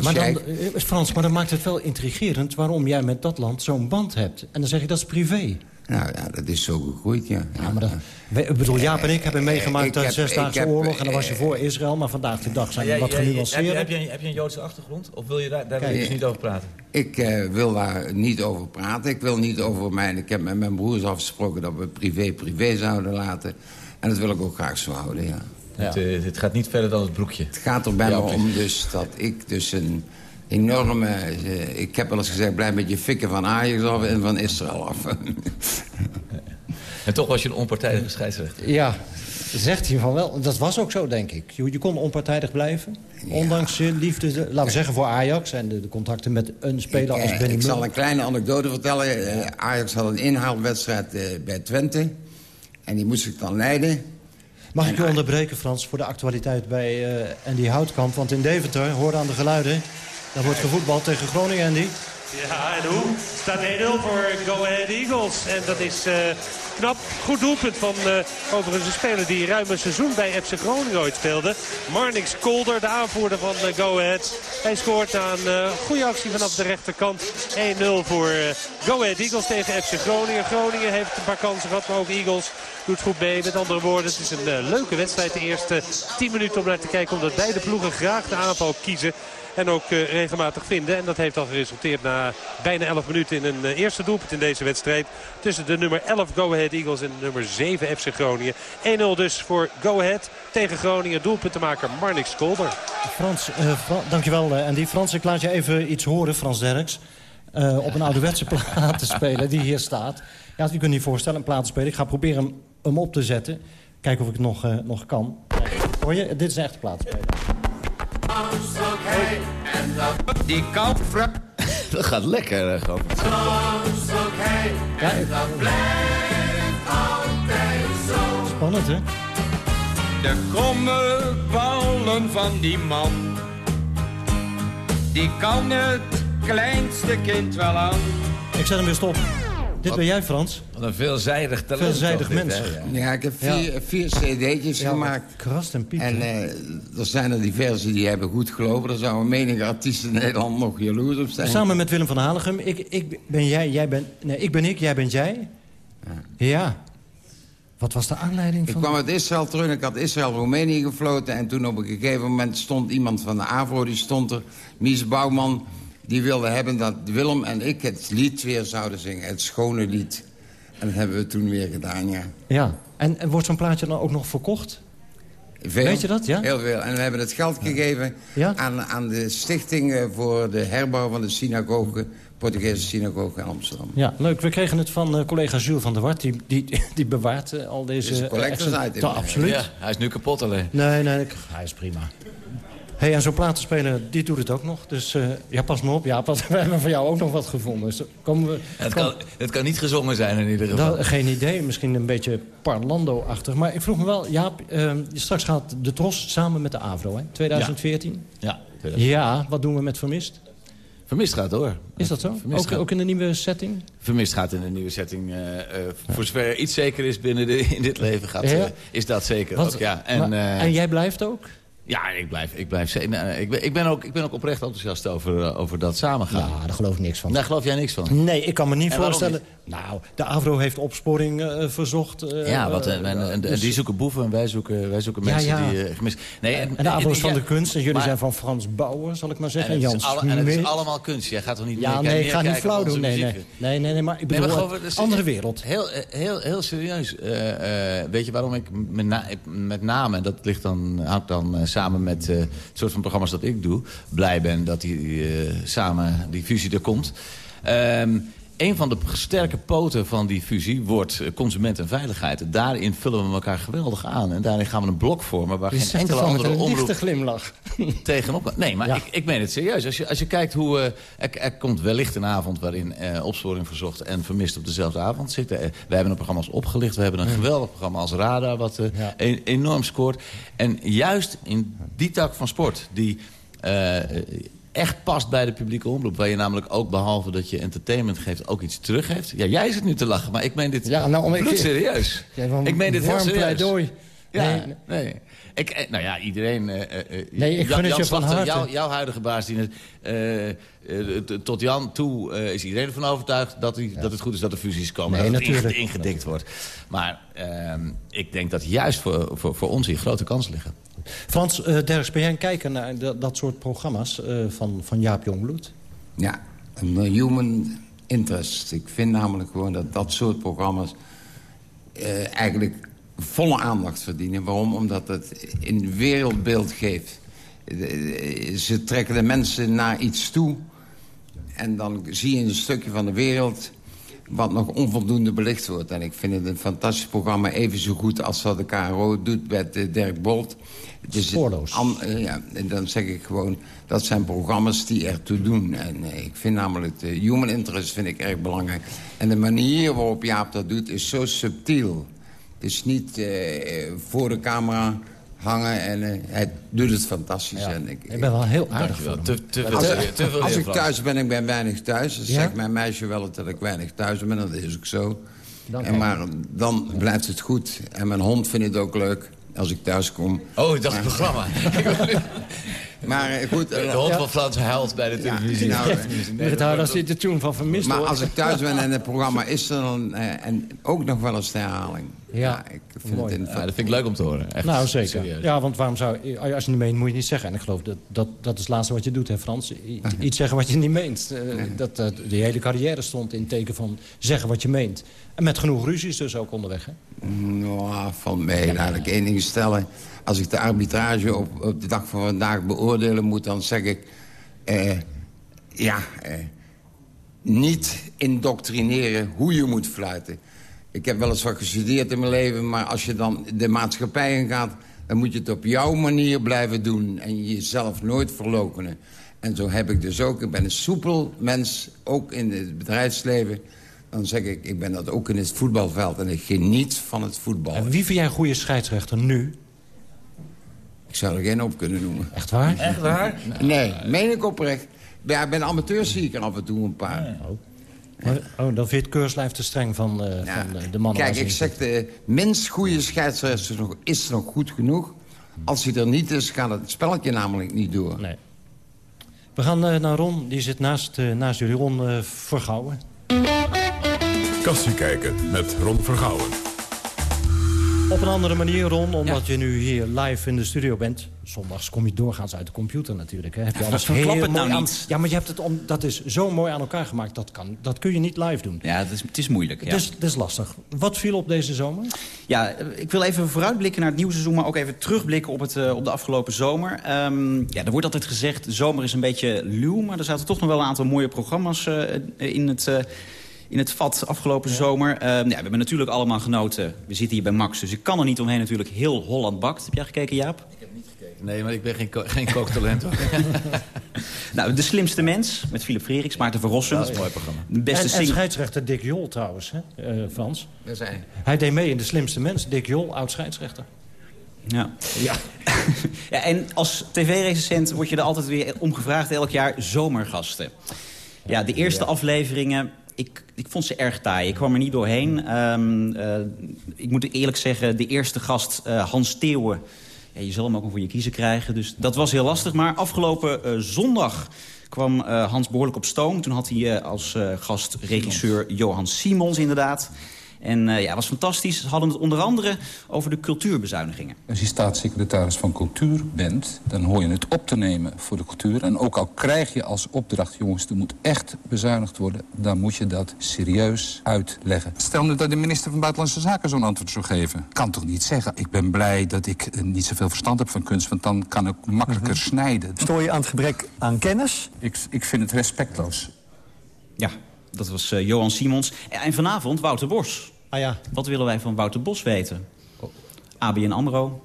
maar dan, Frans, maar dan maakt het wel intrigerend... waarom jij met dat land zo'n band hebt. En dan zeg je, dat is privé. Nou ja, dat is zo gegroeid, ja. Ja, maar dat, we- ik bedoel, Jaap en ik hebben meegemaakt ik de Zesdaagse Oorlog... en dan was je eh, voor Israël, maar vandaag de dag zijn we wat jij- heb, je, genuanceerder. heb, je, heb je een Joodse achtergrond? Of wil je daar, daar wil je Kijk, dus niet over praten? Ik eh, wil daar niet over praten. Ik wil niet over mijn... Ik heb met mijn broers afgesproken dat we privé privé zouden laten. En dat wil ik ook graag zo houden, ja. Het, eh, het gaat niet verder dan het broekje. Het gaat er bij Ja, me om dus dat ik dus een enorme... eh, ik heb wel eens gezegd, blijf met je fikken van Ajax af en van Israël af. En toch was je een onpartijdige scheidsrechter. Ja, zegt hij van wel. Dat was ook zo, denk ik. Je, je kon onpartijdig blijven. Ondanks je liefde, de- laten we zeggen, voor Ajax... en de, de contacten met een speler ik, als eh, Benny ik zal een kleine anekdote vertellen. Ajax had een inhaalwedstrijd bij Twente. En die moest ik dan leiden. Mag ik je onderbreken, Frans, voor de actualiteit bij eh Andy Houtkamp? Want in Deventer, hoor aan de geluiden... daar wordt gevoetbald tegen Groningen, Andy. Ja, en hoe? Staat 1-0 voor Go Ahead Eagles. En dat is eh, knap. Goed doelpunt van eh, overigens een speler die ruim een seizoen bij FC Groningen ooit speelde. Marnix Kolder, de aanvoerder van eh, Go Ahead. Hij scoort eh, goede actie vanaf de rechterkant. 1-0 voor Go Ahead Eagles tegen FC Groningen. Groningen heeft een paar kansen gehad, maar ook Eagles doet goed mee. Met andere woorden, het is een leuke wedstrijd. De eerste 10 minuten om naar te kijken. Omdat beide ploegen graag de aanval kiezen. En ook eh, regelmatig vinden. En dat heeft al geresulteerd na bijna 11 minuten in een eh, eerste doelpunt in deze wedstrijd. Tussen de nummer 11 Go Ahead Eagles en de nummer 7 FC Groningen. 1-0 dus voor Go Ahead tegen Groningen. Doelpuntenmaker Marnix Kolder. Frans, Fra- dankjewel eh, Andy. Frans, ik laat je even iets horen, Frans Derks. op een ouderwetse spelen die hier staat. Ja, je kunt je niet voorstellen, een plaat te spelen. Ik ga proberen hem, op te zetten. Kijken of ik het nog, nog kan. Hoor je? Dit is een echte Die kant... Dat gaat lekker, eh, gewoon. Ja, ik- Spannend, hè? De kromme ballen van die man, die kan het kleinste kind wel aan. Ik zet hem weer stop. Dit ben jij, Frans. Wat een veelzijdig talent. Veelzijdig mens. Ja. Ja, ik heb vier, vier cd'tjes Ja, gemaakt. Krast en piep. En eh, er zijn er diverse die hebben goed gelopen. Er zou een menige artiest in Nederland nog jaloers op zijn. Samen met Willem van Haligem. Ik, ik ben jij, jij bent... Nee, ik ben ik, jij bent jij. Ja. Wat was de aanleiding Ik van... kwam uit Israël terug en ik had Israël-Roemenië gefloten. En toen op een gegeven moment stond iemand van de AVRO, die stond er. Mies Bouwman, die wilde hebben dat Willem en ik het lied weer zouden zingen. Het schone lied. En dat hebben we toen weer gedaan, ja. Ja. En, en wordt zo'n plaatje dan ook nog verkocht? Veel, Weet je dat, ja? Heel veel. En we hebben het geld gegeven Aan, aan de stichting eh, voor de herbouw van de synagoge, Portugese synagoge in Amsterdam. Ja, leuk. We kregen het van eh, collega Jules van der Wart. Die, die, die bewaart eh, al deze... Een collectors hè? absoluut. Ja, hij is nu kapot alleen. Nee, nee, ik- hij is prima. Hey, en zo'n platenspeler, die doet het ook nog. Dus eh, ja, pas maar op. Ja, pas, we hebben voor jou ook nog wat gevonden. Dus komen we, Het kan, het kan niet gezongen zijn in ieder geval. Dat, geen idee, misschien een beetje Parlando-achtig. Maar ik vroeg me wel, Jaap, eh, straks gaat de Tros samen met de AVRO, hè? 2014. Ja, Ja, wat doen we met Vermist? Vermist gaat door. Is dat zo? Vermist Ook, gaat- ook in de nieuwe setting? Vermist gaat in een nieuwe setting. eh, eh, Voor zover iets zeker is binnen de, in dit leven, gaat, is dat zeker ook. Ja. En, maar- en jij blijft ook? Ja, ik blijf, ik blijf zeker. nou, ik, ben, ik, ben ook, ik ben ook oprecht enthousiast over, eh, over dat samengaan. Ja, daar geloof ik niks van. Daar geloof jij niks van? Nee, ik kan me niet En voorstellen... Nou, de AVRO heeft opsporing eh, verzocht. eh, Ja, wat, eh, en, en, en dus- die zoeken boeven en wij zoeken, wij zoeken mensen ja. die gemist... Nee, En de AVRO is van de kunst en jullie maar- zijn van Frans Bauer, zal ik maar En zeggen. En, het, Jan is alle- en het is allemaal kunst. Jij gaat toch niet Ja, meer nee, ik ga niet flauw doen. Nee, nee. nee, nee, nee, maar ik Nee, bedoel, maar gewoon, andere wereld. Heel, heel, heel serieus. Weet je waarom ik met, na- met name, dat ligt dan, hangt dan samen met het soort van programma's dat ik doe, blij ben dat die, samen die fusie er komt. Ehm, een van de sterke poten van die fusie wordt eh, consument en veiligheid. Daarin vullen we elkaar geweldig aan. En daarin gaan we een blok vormen waar Je geen enkele ervan met andere een omroep glimlach. tegenop kan. Nee, maar ik, ik meen het serieus. Als je, als je kijkt hoe... eh, er, er komt wellicht een avond waarin eh, opsporing verzocht en vermist op dezelfde avond zitten. Eh, wij hebben een programma als opgelicht. We hebben een geweldig programma als Radar wat e- enorm scoort. En juist in die tak van sport die... echt past bij de publieke omroep. Waar je namelijk ook, behalve dat je entertainment geeft... ook iets teruggeeft. Ja, jij zit nu te lachen, maar ik meen dit Ja, nou, om- ik- serieus. Ik meen dit heel serieus. pleidooi. Ja, Nee, nee. Ik, eh, nou ja, iedereen... eh, eh, eh, Nee, ik Jan- gun het Jan je van Slachter, harte. Jouw, jouw huidige baas, die, tot Jan toe eh, is iedereen ervan overtuigd... Dat, hij, dat het goed is dat er fusies komen. Nee, dat het ingedikt wordt. Maar ehm, ik denk dat juist voor, voor, voor ons hier grote kansen liggen. Frans, eh Derks, ben jij een kijker naar dat, dat soort programma's eh, van, van Jaap Jongbloed? Ja, een human interest. Ik vind namelijk gewoon dat dat soort programma's... eh, eigenlijk volle aandacht verdienen. Waarom? Omdat het een wereldbeeld geeft. Ze trekken de mensen naar iets toe... en dan zie je een stukje van de wereld wat nog onvoldoende belicht wordt. En ik vind het een fantastisch programma. Even zo goed als wat de KRO doet met eh, Dirk Bolt. Het is an- eh, ja, en dan zeg ik gewoon, dat zijn programma's die ertoe doen. En eh, ik vind namelijk de human interest vind ik erg belangrijk. En de manier waarop Jaap dat doet is zo subtiel. Het is niet eh, voor de camera hangen en eh, hij doet het fantastisch. En ik, Ik ben wel heel aardig voor hem. Te, te veel, als, serieus- te veel als eer, ik thuis ben, ik ben weinig thuis. Dan Ja? zegt mijn meisje wel dat ik weinig thuis ben. Dat is ook zo. Dan en maar dan blijft het goed. En mijn hond vindt het ook leuk als ik thuis kom. Oh, ik dacht het programma. Maar eh, goed... De hond van Frans huilt bij de televisie. nou, eh, het haar, daar zit de tune van vermist. maar hoor. als ik thuis ben en het programma is er dan... eh, en ook nog wel eens de herhaling. Ja, ik vind mooi. het een Ja, dat vind ik leuk om te horen. Echt nou, zeker. serieus. Ja, want waarom zou... Als je het niet meent, moet je het niet zeggen. En ik geloof dat dat, dat is het laatste wat je doet, hè Frans? I- Iets zeggen wat je niet meent. Eh, dat, dat, die hele carrière stond in het teken van zeggen wat je meent. En met genoeg ruzies dus ook onderweg, hè? Nou, van mij laat ik één ding stellen. Als ik de arbitrage op, op de dag van vandaag beoordelen moet... dan zeg ik... Eh, ja, eh, niet indoctrineren hoe je moet fluiten. Ik heb wel eens wat gestudeerd in mijn leven... maar als je dan de maatschappij ingaat... dan moet je het op jouw manier blijven doen... en jezelf nooit verloochenen. En zo heb ik dus ook. Ik ben een soepel mens, ook in het bedrijfsleven. Dan zeg ik, ik ben dat ook in het voetbalveld... en ik geniet van het voetbal. En wie vind jij een goede scheidsrechter nu? Ik zou er geen op kunnen noemen. Echt waar? Echt waar? Nee, meen ik oprecht. Ja, ik ben amateur zie ik er af en toe een paar. Maar- Oh, dan vind je het keurslijf te streng van, eh, van eh, de mannen. Kijk, ik ze zeg, de minst goede scheidsrechter is nog, is nog goed genoeg. Als hij er niet is, gaat het spelletje namelijk niet door. Nee. We gaan eh, naar Ron, die zit naast, eh, naast jullie. Ron eh Vergouwen. Kassie kijken met Ron Vergouwen. Op een andere manier, Ron, omdat je nu hier live in de studio bent. Zondags kom je doorgaans uit de computer natuurlijk. Hè. Heb je alles heel het nou mooi aan- niet. Ja, maar je hebt het om, dat is zo mooi aan elkaar gemaakt. Dat, kan, dat kun je niet live doen. Ja, het is, het is moeilijk. Ja. Dus dat is lastig. Wat viel op deze zomer? Ja, ik wil even vooruitblikken naar het nieuwe seizoen... maar ook even terugblikken op, het, eh, op de afgelopen zomer. Ehm, ja, er wordt altijd gezegd, de zomer is een beetje luw... maar er zaten toch nog wel een aantal mooie programma's eh, in het... eh, in het vat afgelopen zomer. Ehm, ja, we hebben natuurlijk allemaal genoten. We zitten hier bij Max, dus ik kan er niet omheen natuurlijk heel Holland bakt. Heb jij gekeken, Jaap? Nee, maar ik ben geen, ko- geen kooktalent. Nou, De Slimste Mens met Philip Freriks, Maarten van Rossum. Dat is een mooi programma. De beste en, scheidsrechter Dick Jol trouwens, hè, eh, Frans. Dat zijn. Hij deed mee in De Slimste Mens. Dick Jol, oud-scheidsrechter. Ja. Ja. ja, en als tv-recensent word je er altijd weer om gevraagd elk jaar zomergasten. Ja, de eerste afleveringen, ik, ik vond ze erg taai. Ik kwam er niet doorheen. Ehm, eh, ik moet eerlijk zeggen, de eerste gast, eh, Hans Theeuwen... Ja, je zal hem ook nog voor je kiezen krijgen, dus dat was heel lastig. Maar afgelopen eh, zondag kwam Hans behoorlijk op stoom. Toen had hij als gast regisseur Johan Simons inderdaad... En eh, ja, was fantastisch. Ze hadden het onder andere over de cultuurbezuinigingen. Als je staatssecretaris van cultuur bent, dan hoor je het op te nemen voor de cultuur. En ook al krijg je als opdracht, jongens, er moet echt bezuinigd worden... dan moet je dat serieus uitleggen. Stel nu dat de minister van Buitenlandse Zaken zo'n antwoord zou geven. Kan toch niet zeggen, ik ben blij dat ik eh, niet zoveel verstand heb van kunst... want dan kan ik makkelijker snijden. Stoor je aan het gebrek aan kennis? Ik, ik vind het respectloos. Ja, dat was eh, Johan Simons. En vanavond Wouter Bos. Ah ja. Wat willen wij van Wouter Bos weten? ABN AMRO,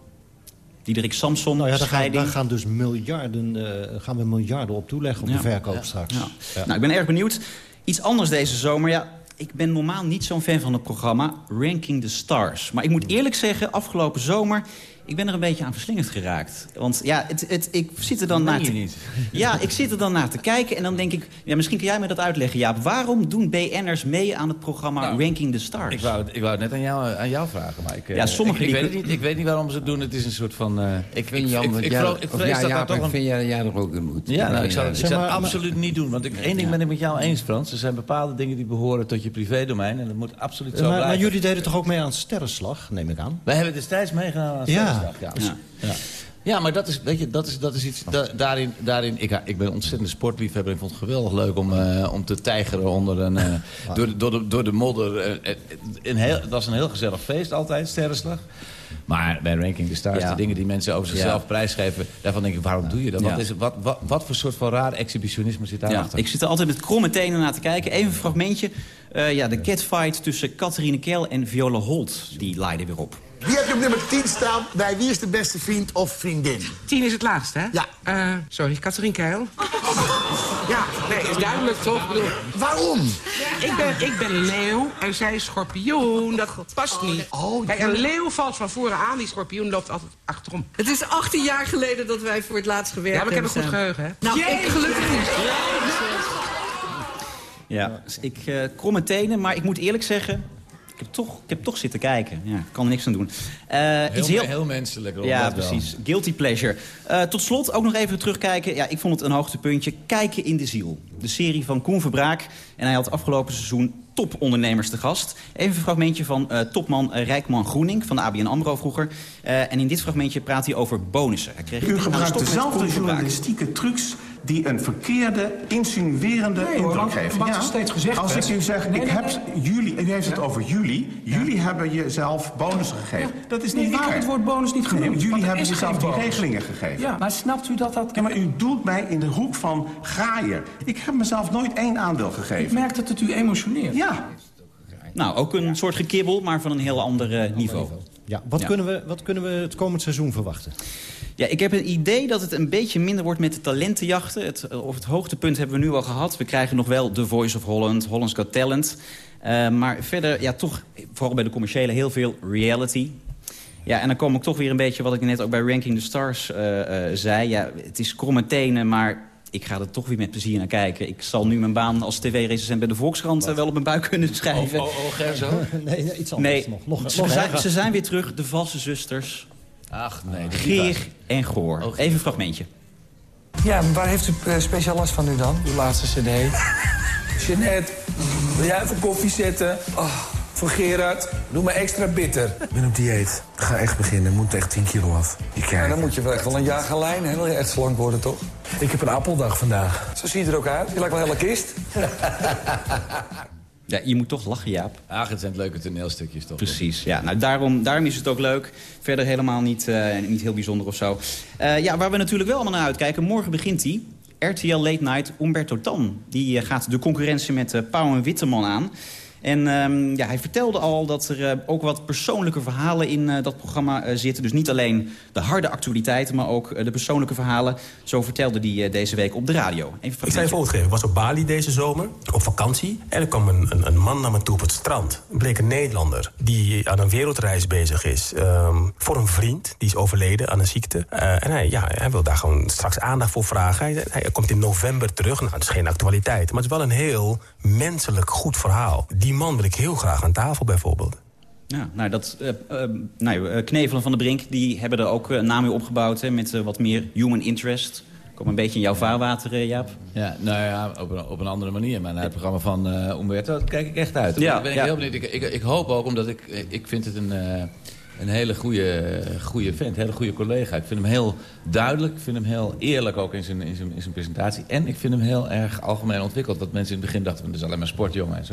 Diederik Samson, Nou ja, daar gaan, daar gaan dus miljarden, eh, gaan we miljarden op toeleggen op Ja. de verkoop Ja. straks. Nou, ik ben erg benieuwd. Iets anders deze zomer. Ja, ik ben normaal niet zo'n fan van het programma Ranking the Stars. Maar ik moet eerlijk zeggen, afgelopen zomer... Ik ben er een beetje aan verslingerd geraakt. Want ja, het, het, ik zit er dan naar te... niet. Ja, ik zit er dan naar te kijken en dan denk ik... Ja, misschien kun jij me dat uitleggen, Jaap. Waarom doen BN'ers mee aan het programma Ranking the Stars? Nou, Ik wou, het- ik wou het net aan jou, aan jou vragen. Maar ik, eh, Ja, sommigen ik, weet het niet. Ik weet niet waarom ze het doen. Het is een soort van... eh, ik vind jammer ik, ik, dat ik vrees ja, toch een... ik vind jij, jij er ook in moet. Ja, nou, ik zou, het absoluut niet doen. Want ik, één ding ben ik met jou eens, Frans. Er zijn bepaalde dingen die behoren tot je privédomein. En dat moet absoluut zo Maar, maar blijven. jullie deden toch ook mee aan Sterrenslag, neem ik aan? Wij hebben destijds meegedaan aan Ja. Sterrenslag, Ja. Ja. Ja. maar dat is, weet je, dat is, dat is iets... da- daarin, daarin, ik, ik ben een ontzettende sportliefhebber. Ik vond het geweldig leuk om, eh, om te tijgeren onder een, eh, door, de, door, de, door de modder. Eh, een heel, het was een heel gezellig feest altijd, Sterrenslag. Maar bij Ranking the Stars, Ja. de dingen die mensen over zichzelf Ja. prijsgeven... daarvan denk ik, waarom doe je dat? Ja. Wat, is, wat, wat, wat voor soort van raar exhibitionisme zit daarachter? ik zit er altijd met kromme tenen naar te kijken. Even een fragmentje. Ja, de catfight tussen Catherine Kel en Viola Holt. Die leiden weer op. Wie heb je op nummer 10 staan bij wie is de beste vriend of vriendin? 10 is het laatste, hè? Ja. Eh, sorry, Catherine Keil. Ja, nee, is duidelijk toch? Bedoel, Waarom? ik ben, ik ben leeuw en zij is schorpioen. Dat past niet. Oh, Kijk, een leeuw valt van voren aan, die schorpioen loopt altijd achterom. Het is 18 jaar geleden dat wij voor het laatst gewerkt Ja, maar ik heb een hebben goed geheugen, hè? Nou, ik gelukkig niet. Ja, dus ik eh kromme tenen, maar ik moet eerlijk zeggen... Ik heb toch, ik heb toch zitten kijken. Ja, ik kan er niks aan doen. Eh, Heel, iets heel... heel menselijk. Rob, Ja, dat wel. precies. Guilty pleasure. Eh, tot slot ook nog even terugkijken. Ja, ik vond het een hoogtepuntje. Kijken in de ziel. De serie van Koen Verbraak. En hij had afgelopen seizoen topondernemers te gast. Even een fragmentje van eh, topman Rijkman Groening van de ABN AMRO vroeger. Eh, en in dit fragmentje praat hij over bonussen. Hij kreeg U gebruikt dezelfde journalistieke trucs die een verkeerde, insinuerende Nee, hoor, indruk wat- geven. wat er steeds gezegd Als werd. ik u zeg, Nee, ik nee, heb jullie, u heeft het over jullie. Jullie hebben jezelf bonussen gegeven. Dat is Nee, niet ik waar. heb het woord bonus niet genoemd, jullie hebben jezelf die bonus. regelingen gegeven. Ja, maar snapt u dat dat... Ja, maar u doelt mij in de hoek van graaien. Ik heb mezelf nooit één aandeel Ik gegeven. merk dat het u emotioneert. Ja. Nou, ook een soort gekibbel, maar van een heel ander eh, niveau. Ja, wat, Ja. Kunnen we, wat kunnen we het komend seizoen verwachten? Ja, ik heb een idee dat het een beetje minder wordt met de talentenjachten. Het, eh, of het hoogtepunt hebben we nu al gehad. We krijgen nog wel The Voice of Holland, Holland's Got Talent. Eh, maar verder, ja, toch, vooral bij de commerciële, heel veel reality. Ja, en dan kom ik toch weer een beetje wat ik net ook bij Ranking the Stars eh, eh, zei. Ja, het is kromme tenen, maar ik ga er toch weer met plezier naar kijken. Ik zal nu mijn baan als tv-recensent bij de Volkskrant wel op mijn buik kunnen schrijven. Oh, oh, oh, Ger, zo? nee, iets anders Nee, nog. nog, ze, nog zijn, erger. ze zijn weer terug, de valse zusters. Ach, nee. Geer en Goor. Even een fragmentje. Ja, maar waar heeft u eh, speciaal last van nu dan? Uw laatste cd. Jeanette, wil jij even koffie zetten? Oh, voor Gerard, doe me extra bitter. Ik ben op dieet. Ik ga echt beginnen. Moet echt 10 kilo af. Je Ja, dan moet je wel echt wel een jaar gaan lijnen? Wil je echt slank worden, toch? Ik heb een appeldag vandaag. Zo zie je er ook uit. Je lijkt wel een hele kist. Ja, je moet toch lachen, Jaap. Ach, het zijn leuke toneelstukjes toch? Precies, ja. Nou, daarom, daarom is het ook leuk. Verder helemaal niet, eh, niet heel bijzonder of zo. Eh, ja, waar we natuurlijk wel allemaal naar uitkijken. Morgen begint hij. RTL Late Night Umberto Tan. Die eh, gaat de concurrentie met Pauw en Witteman aan. En ehm, ja, hij vertelde al dat er eh, ook wat persoonlijke verhalen in eh, dat programma eh, zitten. Dus niet alleen de harde actualiteiten, maar ook de persoonlijke verhalen. Zo vertelde hij deze week op de radio. Even Ik zal je een geven. Ik was op Bali deze zomer, op vakantie. En er kwam een, een, een man naar me toe op het strand. Bleek een Nederlander die aan een wereldreis bezig is. ehm, voor een vriend, die is overleden aan een ziekte. En hij, ja, hij wil daar gewoon straks aandacht voor vragen. Hij, komt in november terug. Nou, dat is geen actualiteit. Maar het is wel een heel menselijk goed verhaal. Man wil ik heel graag aan tafel bijvoorbeeld. Ja, nou, dat, eh, eh, nou, eh, Knevelen van de Brink die hebben er ook een naam mee opgebouwd... Hè, met wat meer human interest. Kom een beetje in jouw vaarwater, Jaap. Ja, nou ja, op een, op een andere manier. Maar naar het programma van eh Umberto kijk ik echt uit. Ja, ben ik ja. heel benieuwd. Ik, ik, ik hoop ook, omdat ik, ik vind het een, eh, een hele goede, goede vent, een hele goede collega. Ik vind hem heel duidelijk, ik vind hem heel eerlijk ook in zijn, in zijn, in zijn presentatie. En ik vind hem heel erg algemeen ontwikkeld. Wat mensen in het begin dachten, dat is alleen maar sportjongen en zo.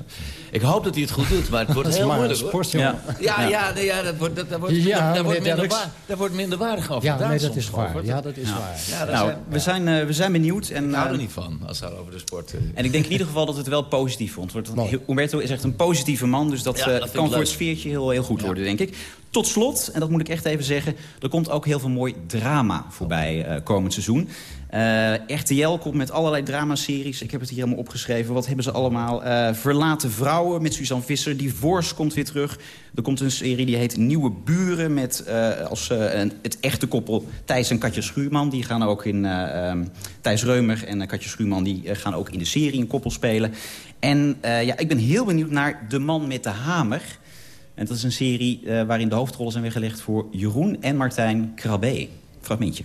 Ik hoop dat hij het goed doet, maar het wordt Dat heel moeilijk sportjongen. Ja, ja, Ja. ja, nee, ja dat wordt, dat, dat wordt, Ja, minder, daar meneer wordt minder, waar, daar wordt minder waardig over Ja, nee, dat is waar. Ja, dat is Ja. waar. Ja, dat nou, zijn- we, zijn, eh, we zijn benieuwd. En, ik hou er eh, niet van als het gaat over de sport. eh. En ik denk in ieder geval dat het wel positief vond. Want Humberto is echt een positieve man. Dus dat dat kan voor het sfeertje heel, heel goed worden, denk ik. Tot slot, en dat moet ik echt even zeggen... er komt ook heel veel mooi drama voorbij uh, komend seizoen. Uh, RTL komt met allerlei dramaseries. Ik heb het hier helemaal opgeschreven. Wat hebben ze allemaal? Uh, Verlaten vrouwen met Suzanne Visser. Divorce komt weer terug. Er komt een serie die heet Nieuwe Buren... met als, het echte koppel Thijs en Katja Schuurman. Die gaan ook in... Um, Thijs Reumer en Katja Schuurman die gaan ook in de serie een koppel spelen. En ja, ik ben heel benieuwd naar De Man met de Hamer... En dat is een serie uh, waarin de hoofdrollen zijn weggelegd voor Jeroen en Martijn Krabbe. Fragmentje.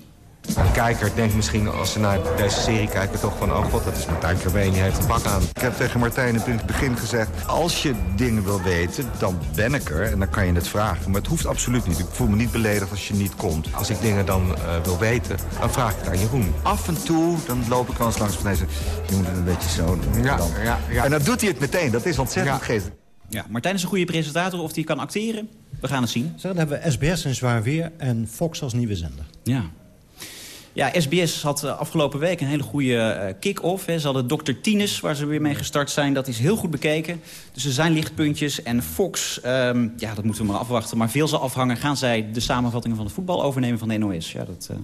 Een kijker denkt misschien als ze naar deze serie kijken toch van... oh god, dat is Martijn Krabbe die heeft een pak aan. Ik heb tegen Martijn in het begin gezegd... als je dingen wil weten, dan ben ik er en dan kan je het vragen. Maar het hoeft absoluut niet. Ik voel me niet beledigd als je niet komt. Als ik dingen dan uh, wil weten, dan vraag ik het aan Jeroen. Af en toe, dan loop ik wel eens langs van deze... je moet het een beetje zo... Ja, ja, ja. En dan doet hij het meteen. Dat is ontzettend ja. geestig. Ja, Martijn is een goede presentator. Of hij kan acteren, we gaan het zien. Zo, dan hebben we SBS in zwaar weer en Fox als nieuwe zender. Ja. Ja, SBS had afgelopen week een hele goede uh, kick-off. Ze hadden Dr. Tines, waar ze weer mee gestart zijn. Dat is heel goed bekeken. Dus er zijn lichtpuntjes. En Fox, um, ja, dat moeten we maar afwachten. Maar veel zal afhangen. Gaan zij de samenvattingen van het voetbal overnemen van de NOS? Ja, dat uh,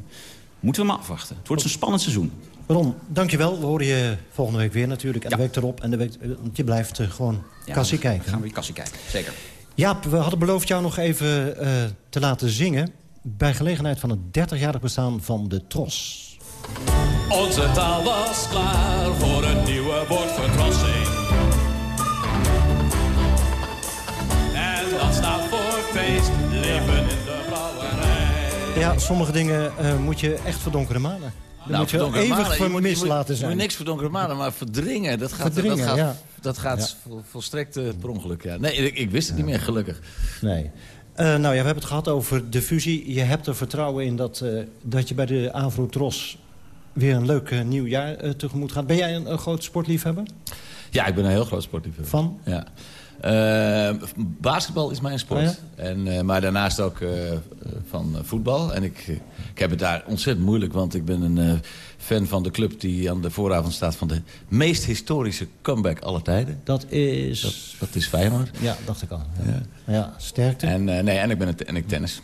moeten we maar afwachten. Het wordt een spannend seizoen. Ron, dankjewel. We horen je volgende week weer natuurlijk. En ja. de week erop. En de week, want je blijft uh, gewoon ja, kassie kijken. gaan we weer kassie kijken, zeker. Jaap, we hadden beloofd jou nog even uh, te laten zingen... bij gelegenheid van het 30-jarig bestaan van de Tros. Onze taal was klaar voor een nieuwe woordverklassing. En dat staat voor feest, leven in de brouwerij. Ja, sommige dingen uh, moet je echt verdonkere manen. Nou, moet je eeuwig vermist laten zijn. Je moet niks verdonkeren maar verdringen. Dat gaat, verdringen, dat gaat, ja. dat gaat volstrekt uh, per ongeluk. Ja. Nee, ik, ik wist het niet meer, gelukkig. Nee. Uh, nou ja, we hebben het gehad over de fusie. Je hebt er vertrouwen in dat, uh, dat je bij de Avro-Tros weer een leuk nieuw jaar tegemoet gaat. Ben jij een, een groot sportliefhebber? Ja, ik ben een heel groot sportliefhebber. Van? Ja. Uh, basketbal is mijn sport. Oh ja? en, uh, maar daarnaast ook uh, van voetbal. En ik, ik heb het daar ontzettend moeilijk. Want ik ben een fan van de club die aan de vooravond staat... van de meest historische comeback aller tijden. Dat is... Dat, dat is Feyenoord. Ja, dacht ik al. Ja, ja. ja sterkte. En, nee, en ik ben het, en ik tennis.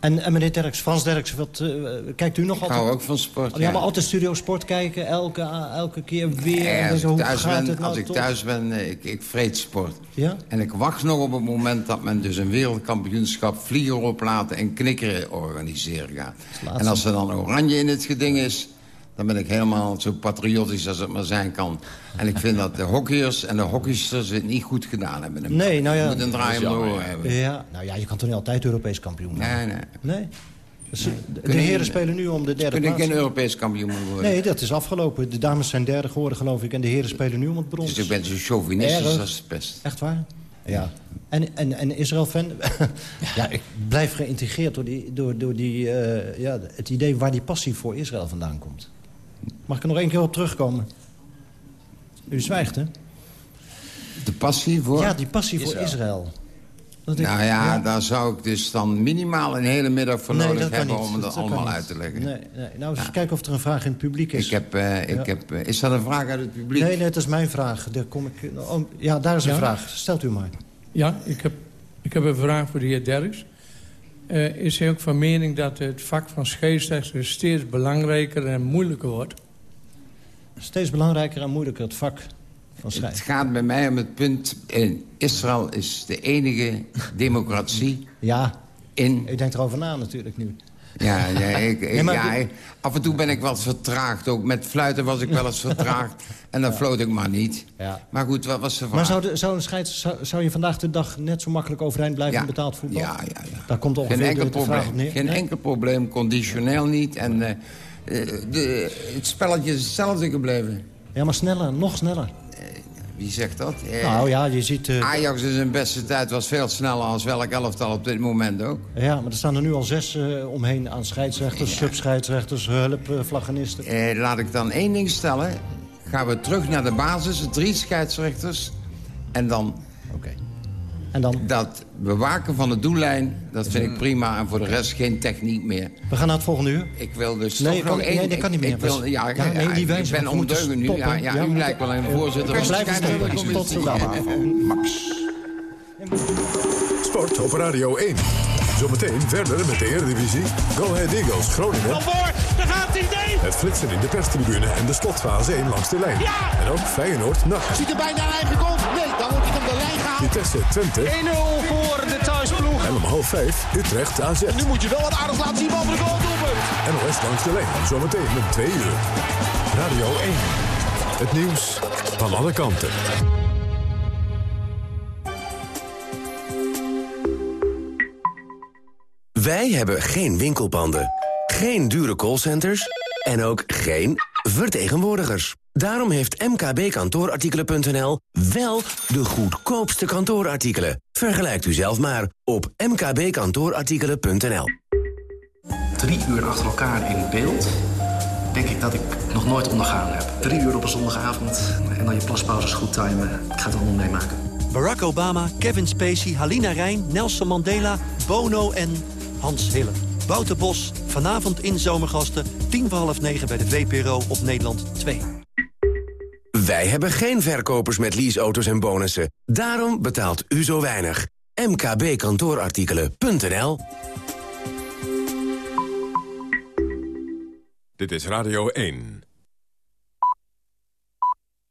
En, en meneer Derks, Frans Derks, wat, uh, kijkt u nog ik altijd? Ik hou ook van sport, ja. maar altijd studio sport kijken, elke, elke keer weer. Als, hoe thuis gaat ben, het nou als ik thuis ben, ik, ik vreet sport. Ja? En ik wacht nog op het moment dat men dus een wereldkampioenschap... vlieger oplaten en knikkeren organiseren gaat. En als er dan oranje in het geding is... dan ben ik helemaal zo patriotisch als het maar zijn kan. En ik vind dat de hockeyers en de hockeysters het niet goed gedaan hebben. Nee, nou ja. Je moet een draai om de oren hebben. Ja, nou ja, je kan toch niet altijd Europees kampioen worden? Nee, nee. Nee? Dus de, de heren spelen nu om de derde Kun plaats. ik geen Europees kampioen worden? Nee, dat is afgelopen. De dames zijn derde geworden, geloof ik. En de heren spelen nu om het brons. Dus ik ben zo chauvinistisch Erg. als het best. Echt waar? Ja. En, en, en Israël-fan? ja, ik blijf geïntegreerd door, die, door, door die, uh, ja, het idee waar die passie voor Israël vandaan komt. Mag ik er nog één keer op terugkomen? U zwijgt, hè? De passie voor? Ja, die passie voor Israël. Dat nou ja, ja, daar zou ik dus dan minimaal een hele middag voor nee, nodig hebben om het dat allemaal uit te leggen. Nee, nee. Nou, eens ja. kijken of er een vraag in het publiek is. Ik heb, uh, ik Ja. heb, uh, is dat een vraag uit het publiek? Nee, nee, dat is mijn vraag. Daar kom ik, oh, ja, daar is een vraag. Stelt u maar. Ja, ik heb, ik heb een vraag voor de heer Derks. Eh, is hij ook van mening dat het vak van scheidsrechter steeds belangrijker en moeilijker wordt? Steeds belangrijker en moeilijker het vak van schrijven. Het gaat bij mij om het punt... In Israël is de enige democratie Ja, in... ik denk erover na natuurlijk nu. Ja, ja, ik, ik- Nee, ja ik- af en toe ben ik wat vertraagd. Ook met fluiten was ik wel eens vertraagd. En dan floot ik maar niet. Ja. Maar goed, wat was de vraag? Maar zou, de, zou, een scheids, zou, zou je vandaag de dag net zo makkelijk overeind blijven betaald voetbal? Ja, ja, ja. Daar komt ongeveer Geen enkel probleem. Geen enkel probleem, conditioneel niet. En eh, eh, de, het spelletje is hetzelfde gebleven. Ja, maar sneller, nog sneller. Wie zegt dat? Eh, Nou ja, je ziet... eh, Ajax in zijn beste tijd was veel sneller als welk elftal op dit moment ook. ja, maar er staan er nu al zes eh, omheen aan scheidsrechters, subscheidsrechters, hulpvlaggenisten. Eh, laat ik dan één ding stellen. Gaan we terug naar de basis, drie scheidsrechters. En dan, en dan? dat bewaken van de doellijn, dat vind ik prima. En voor de rest geen techniek meer. We gaan naar het volgende uur. Ik wil dus Nee, toch kan- nog één... nee, dat kan niet ik- meer. Ik wil, ja, Ja, ja, nee, die ik ben ondeugend nu. Ja, ja, Ja, u lijkt wel een moeten- voorzitter We van de tot zo dadelijk. Max. Sport op Radio 1. Zometeen verder met de Eredivisie. Go Ahead Eagles, Groningen. Het flitsen in de perstribune en de slotfase 1 langs de lijn. Ja! En ook Feyenoord, NAC. Ziet er bijna een eigen goal. Nee, dan wordt hij op de lijn gehaald. Vitesse, Twente. 1-0 voor de thuisploeg. En om half 5 Utrecht, AZ. Nu moet je wel wat aardig laten zien, behalve de goal doelpunt. NOS langs de lijn. Zometeen om 2 uur. Radio 1. Het nieuws van alle kanten. Wij hebben geen winkelpanden, geen dure callcenters en ook geen vertegenwoordigers. Daarom heeft mkbkantoorartikelen.nl wel de goedkoopste kantoorartikelen. Vergelijkt u zelf maar op mkbkantoorartikelen.nl. Drie uur achter elkaar in beeld, denk ik dat ik nog nooit ondergaan heb. Drie uur op een zondagavond en dan je plaspauzes goed timen. Ik ga het allemaal meemaken. Barack Obama, Kevin Spacey, Halina Rijn, Nelson Mandela, Bono en Hans Hille. Wouter Bos, vanavond in Zomergasten, tien voor half negen bij de VPRO op Nederland 2. Wij hebben geen verkopers met leaseauto's en bonussen. Daarom betaalt u zo weinig. mkbkantoorartikelen.nl Dit is Radio 1.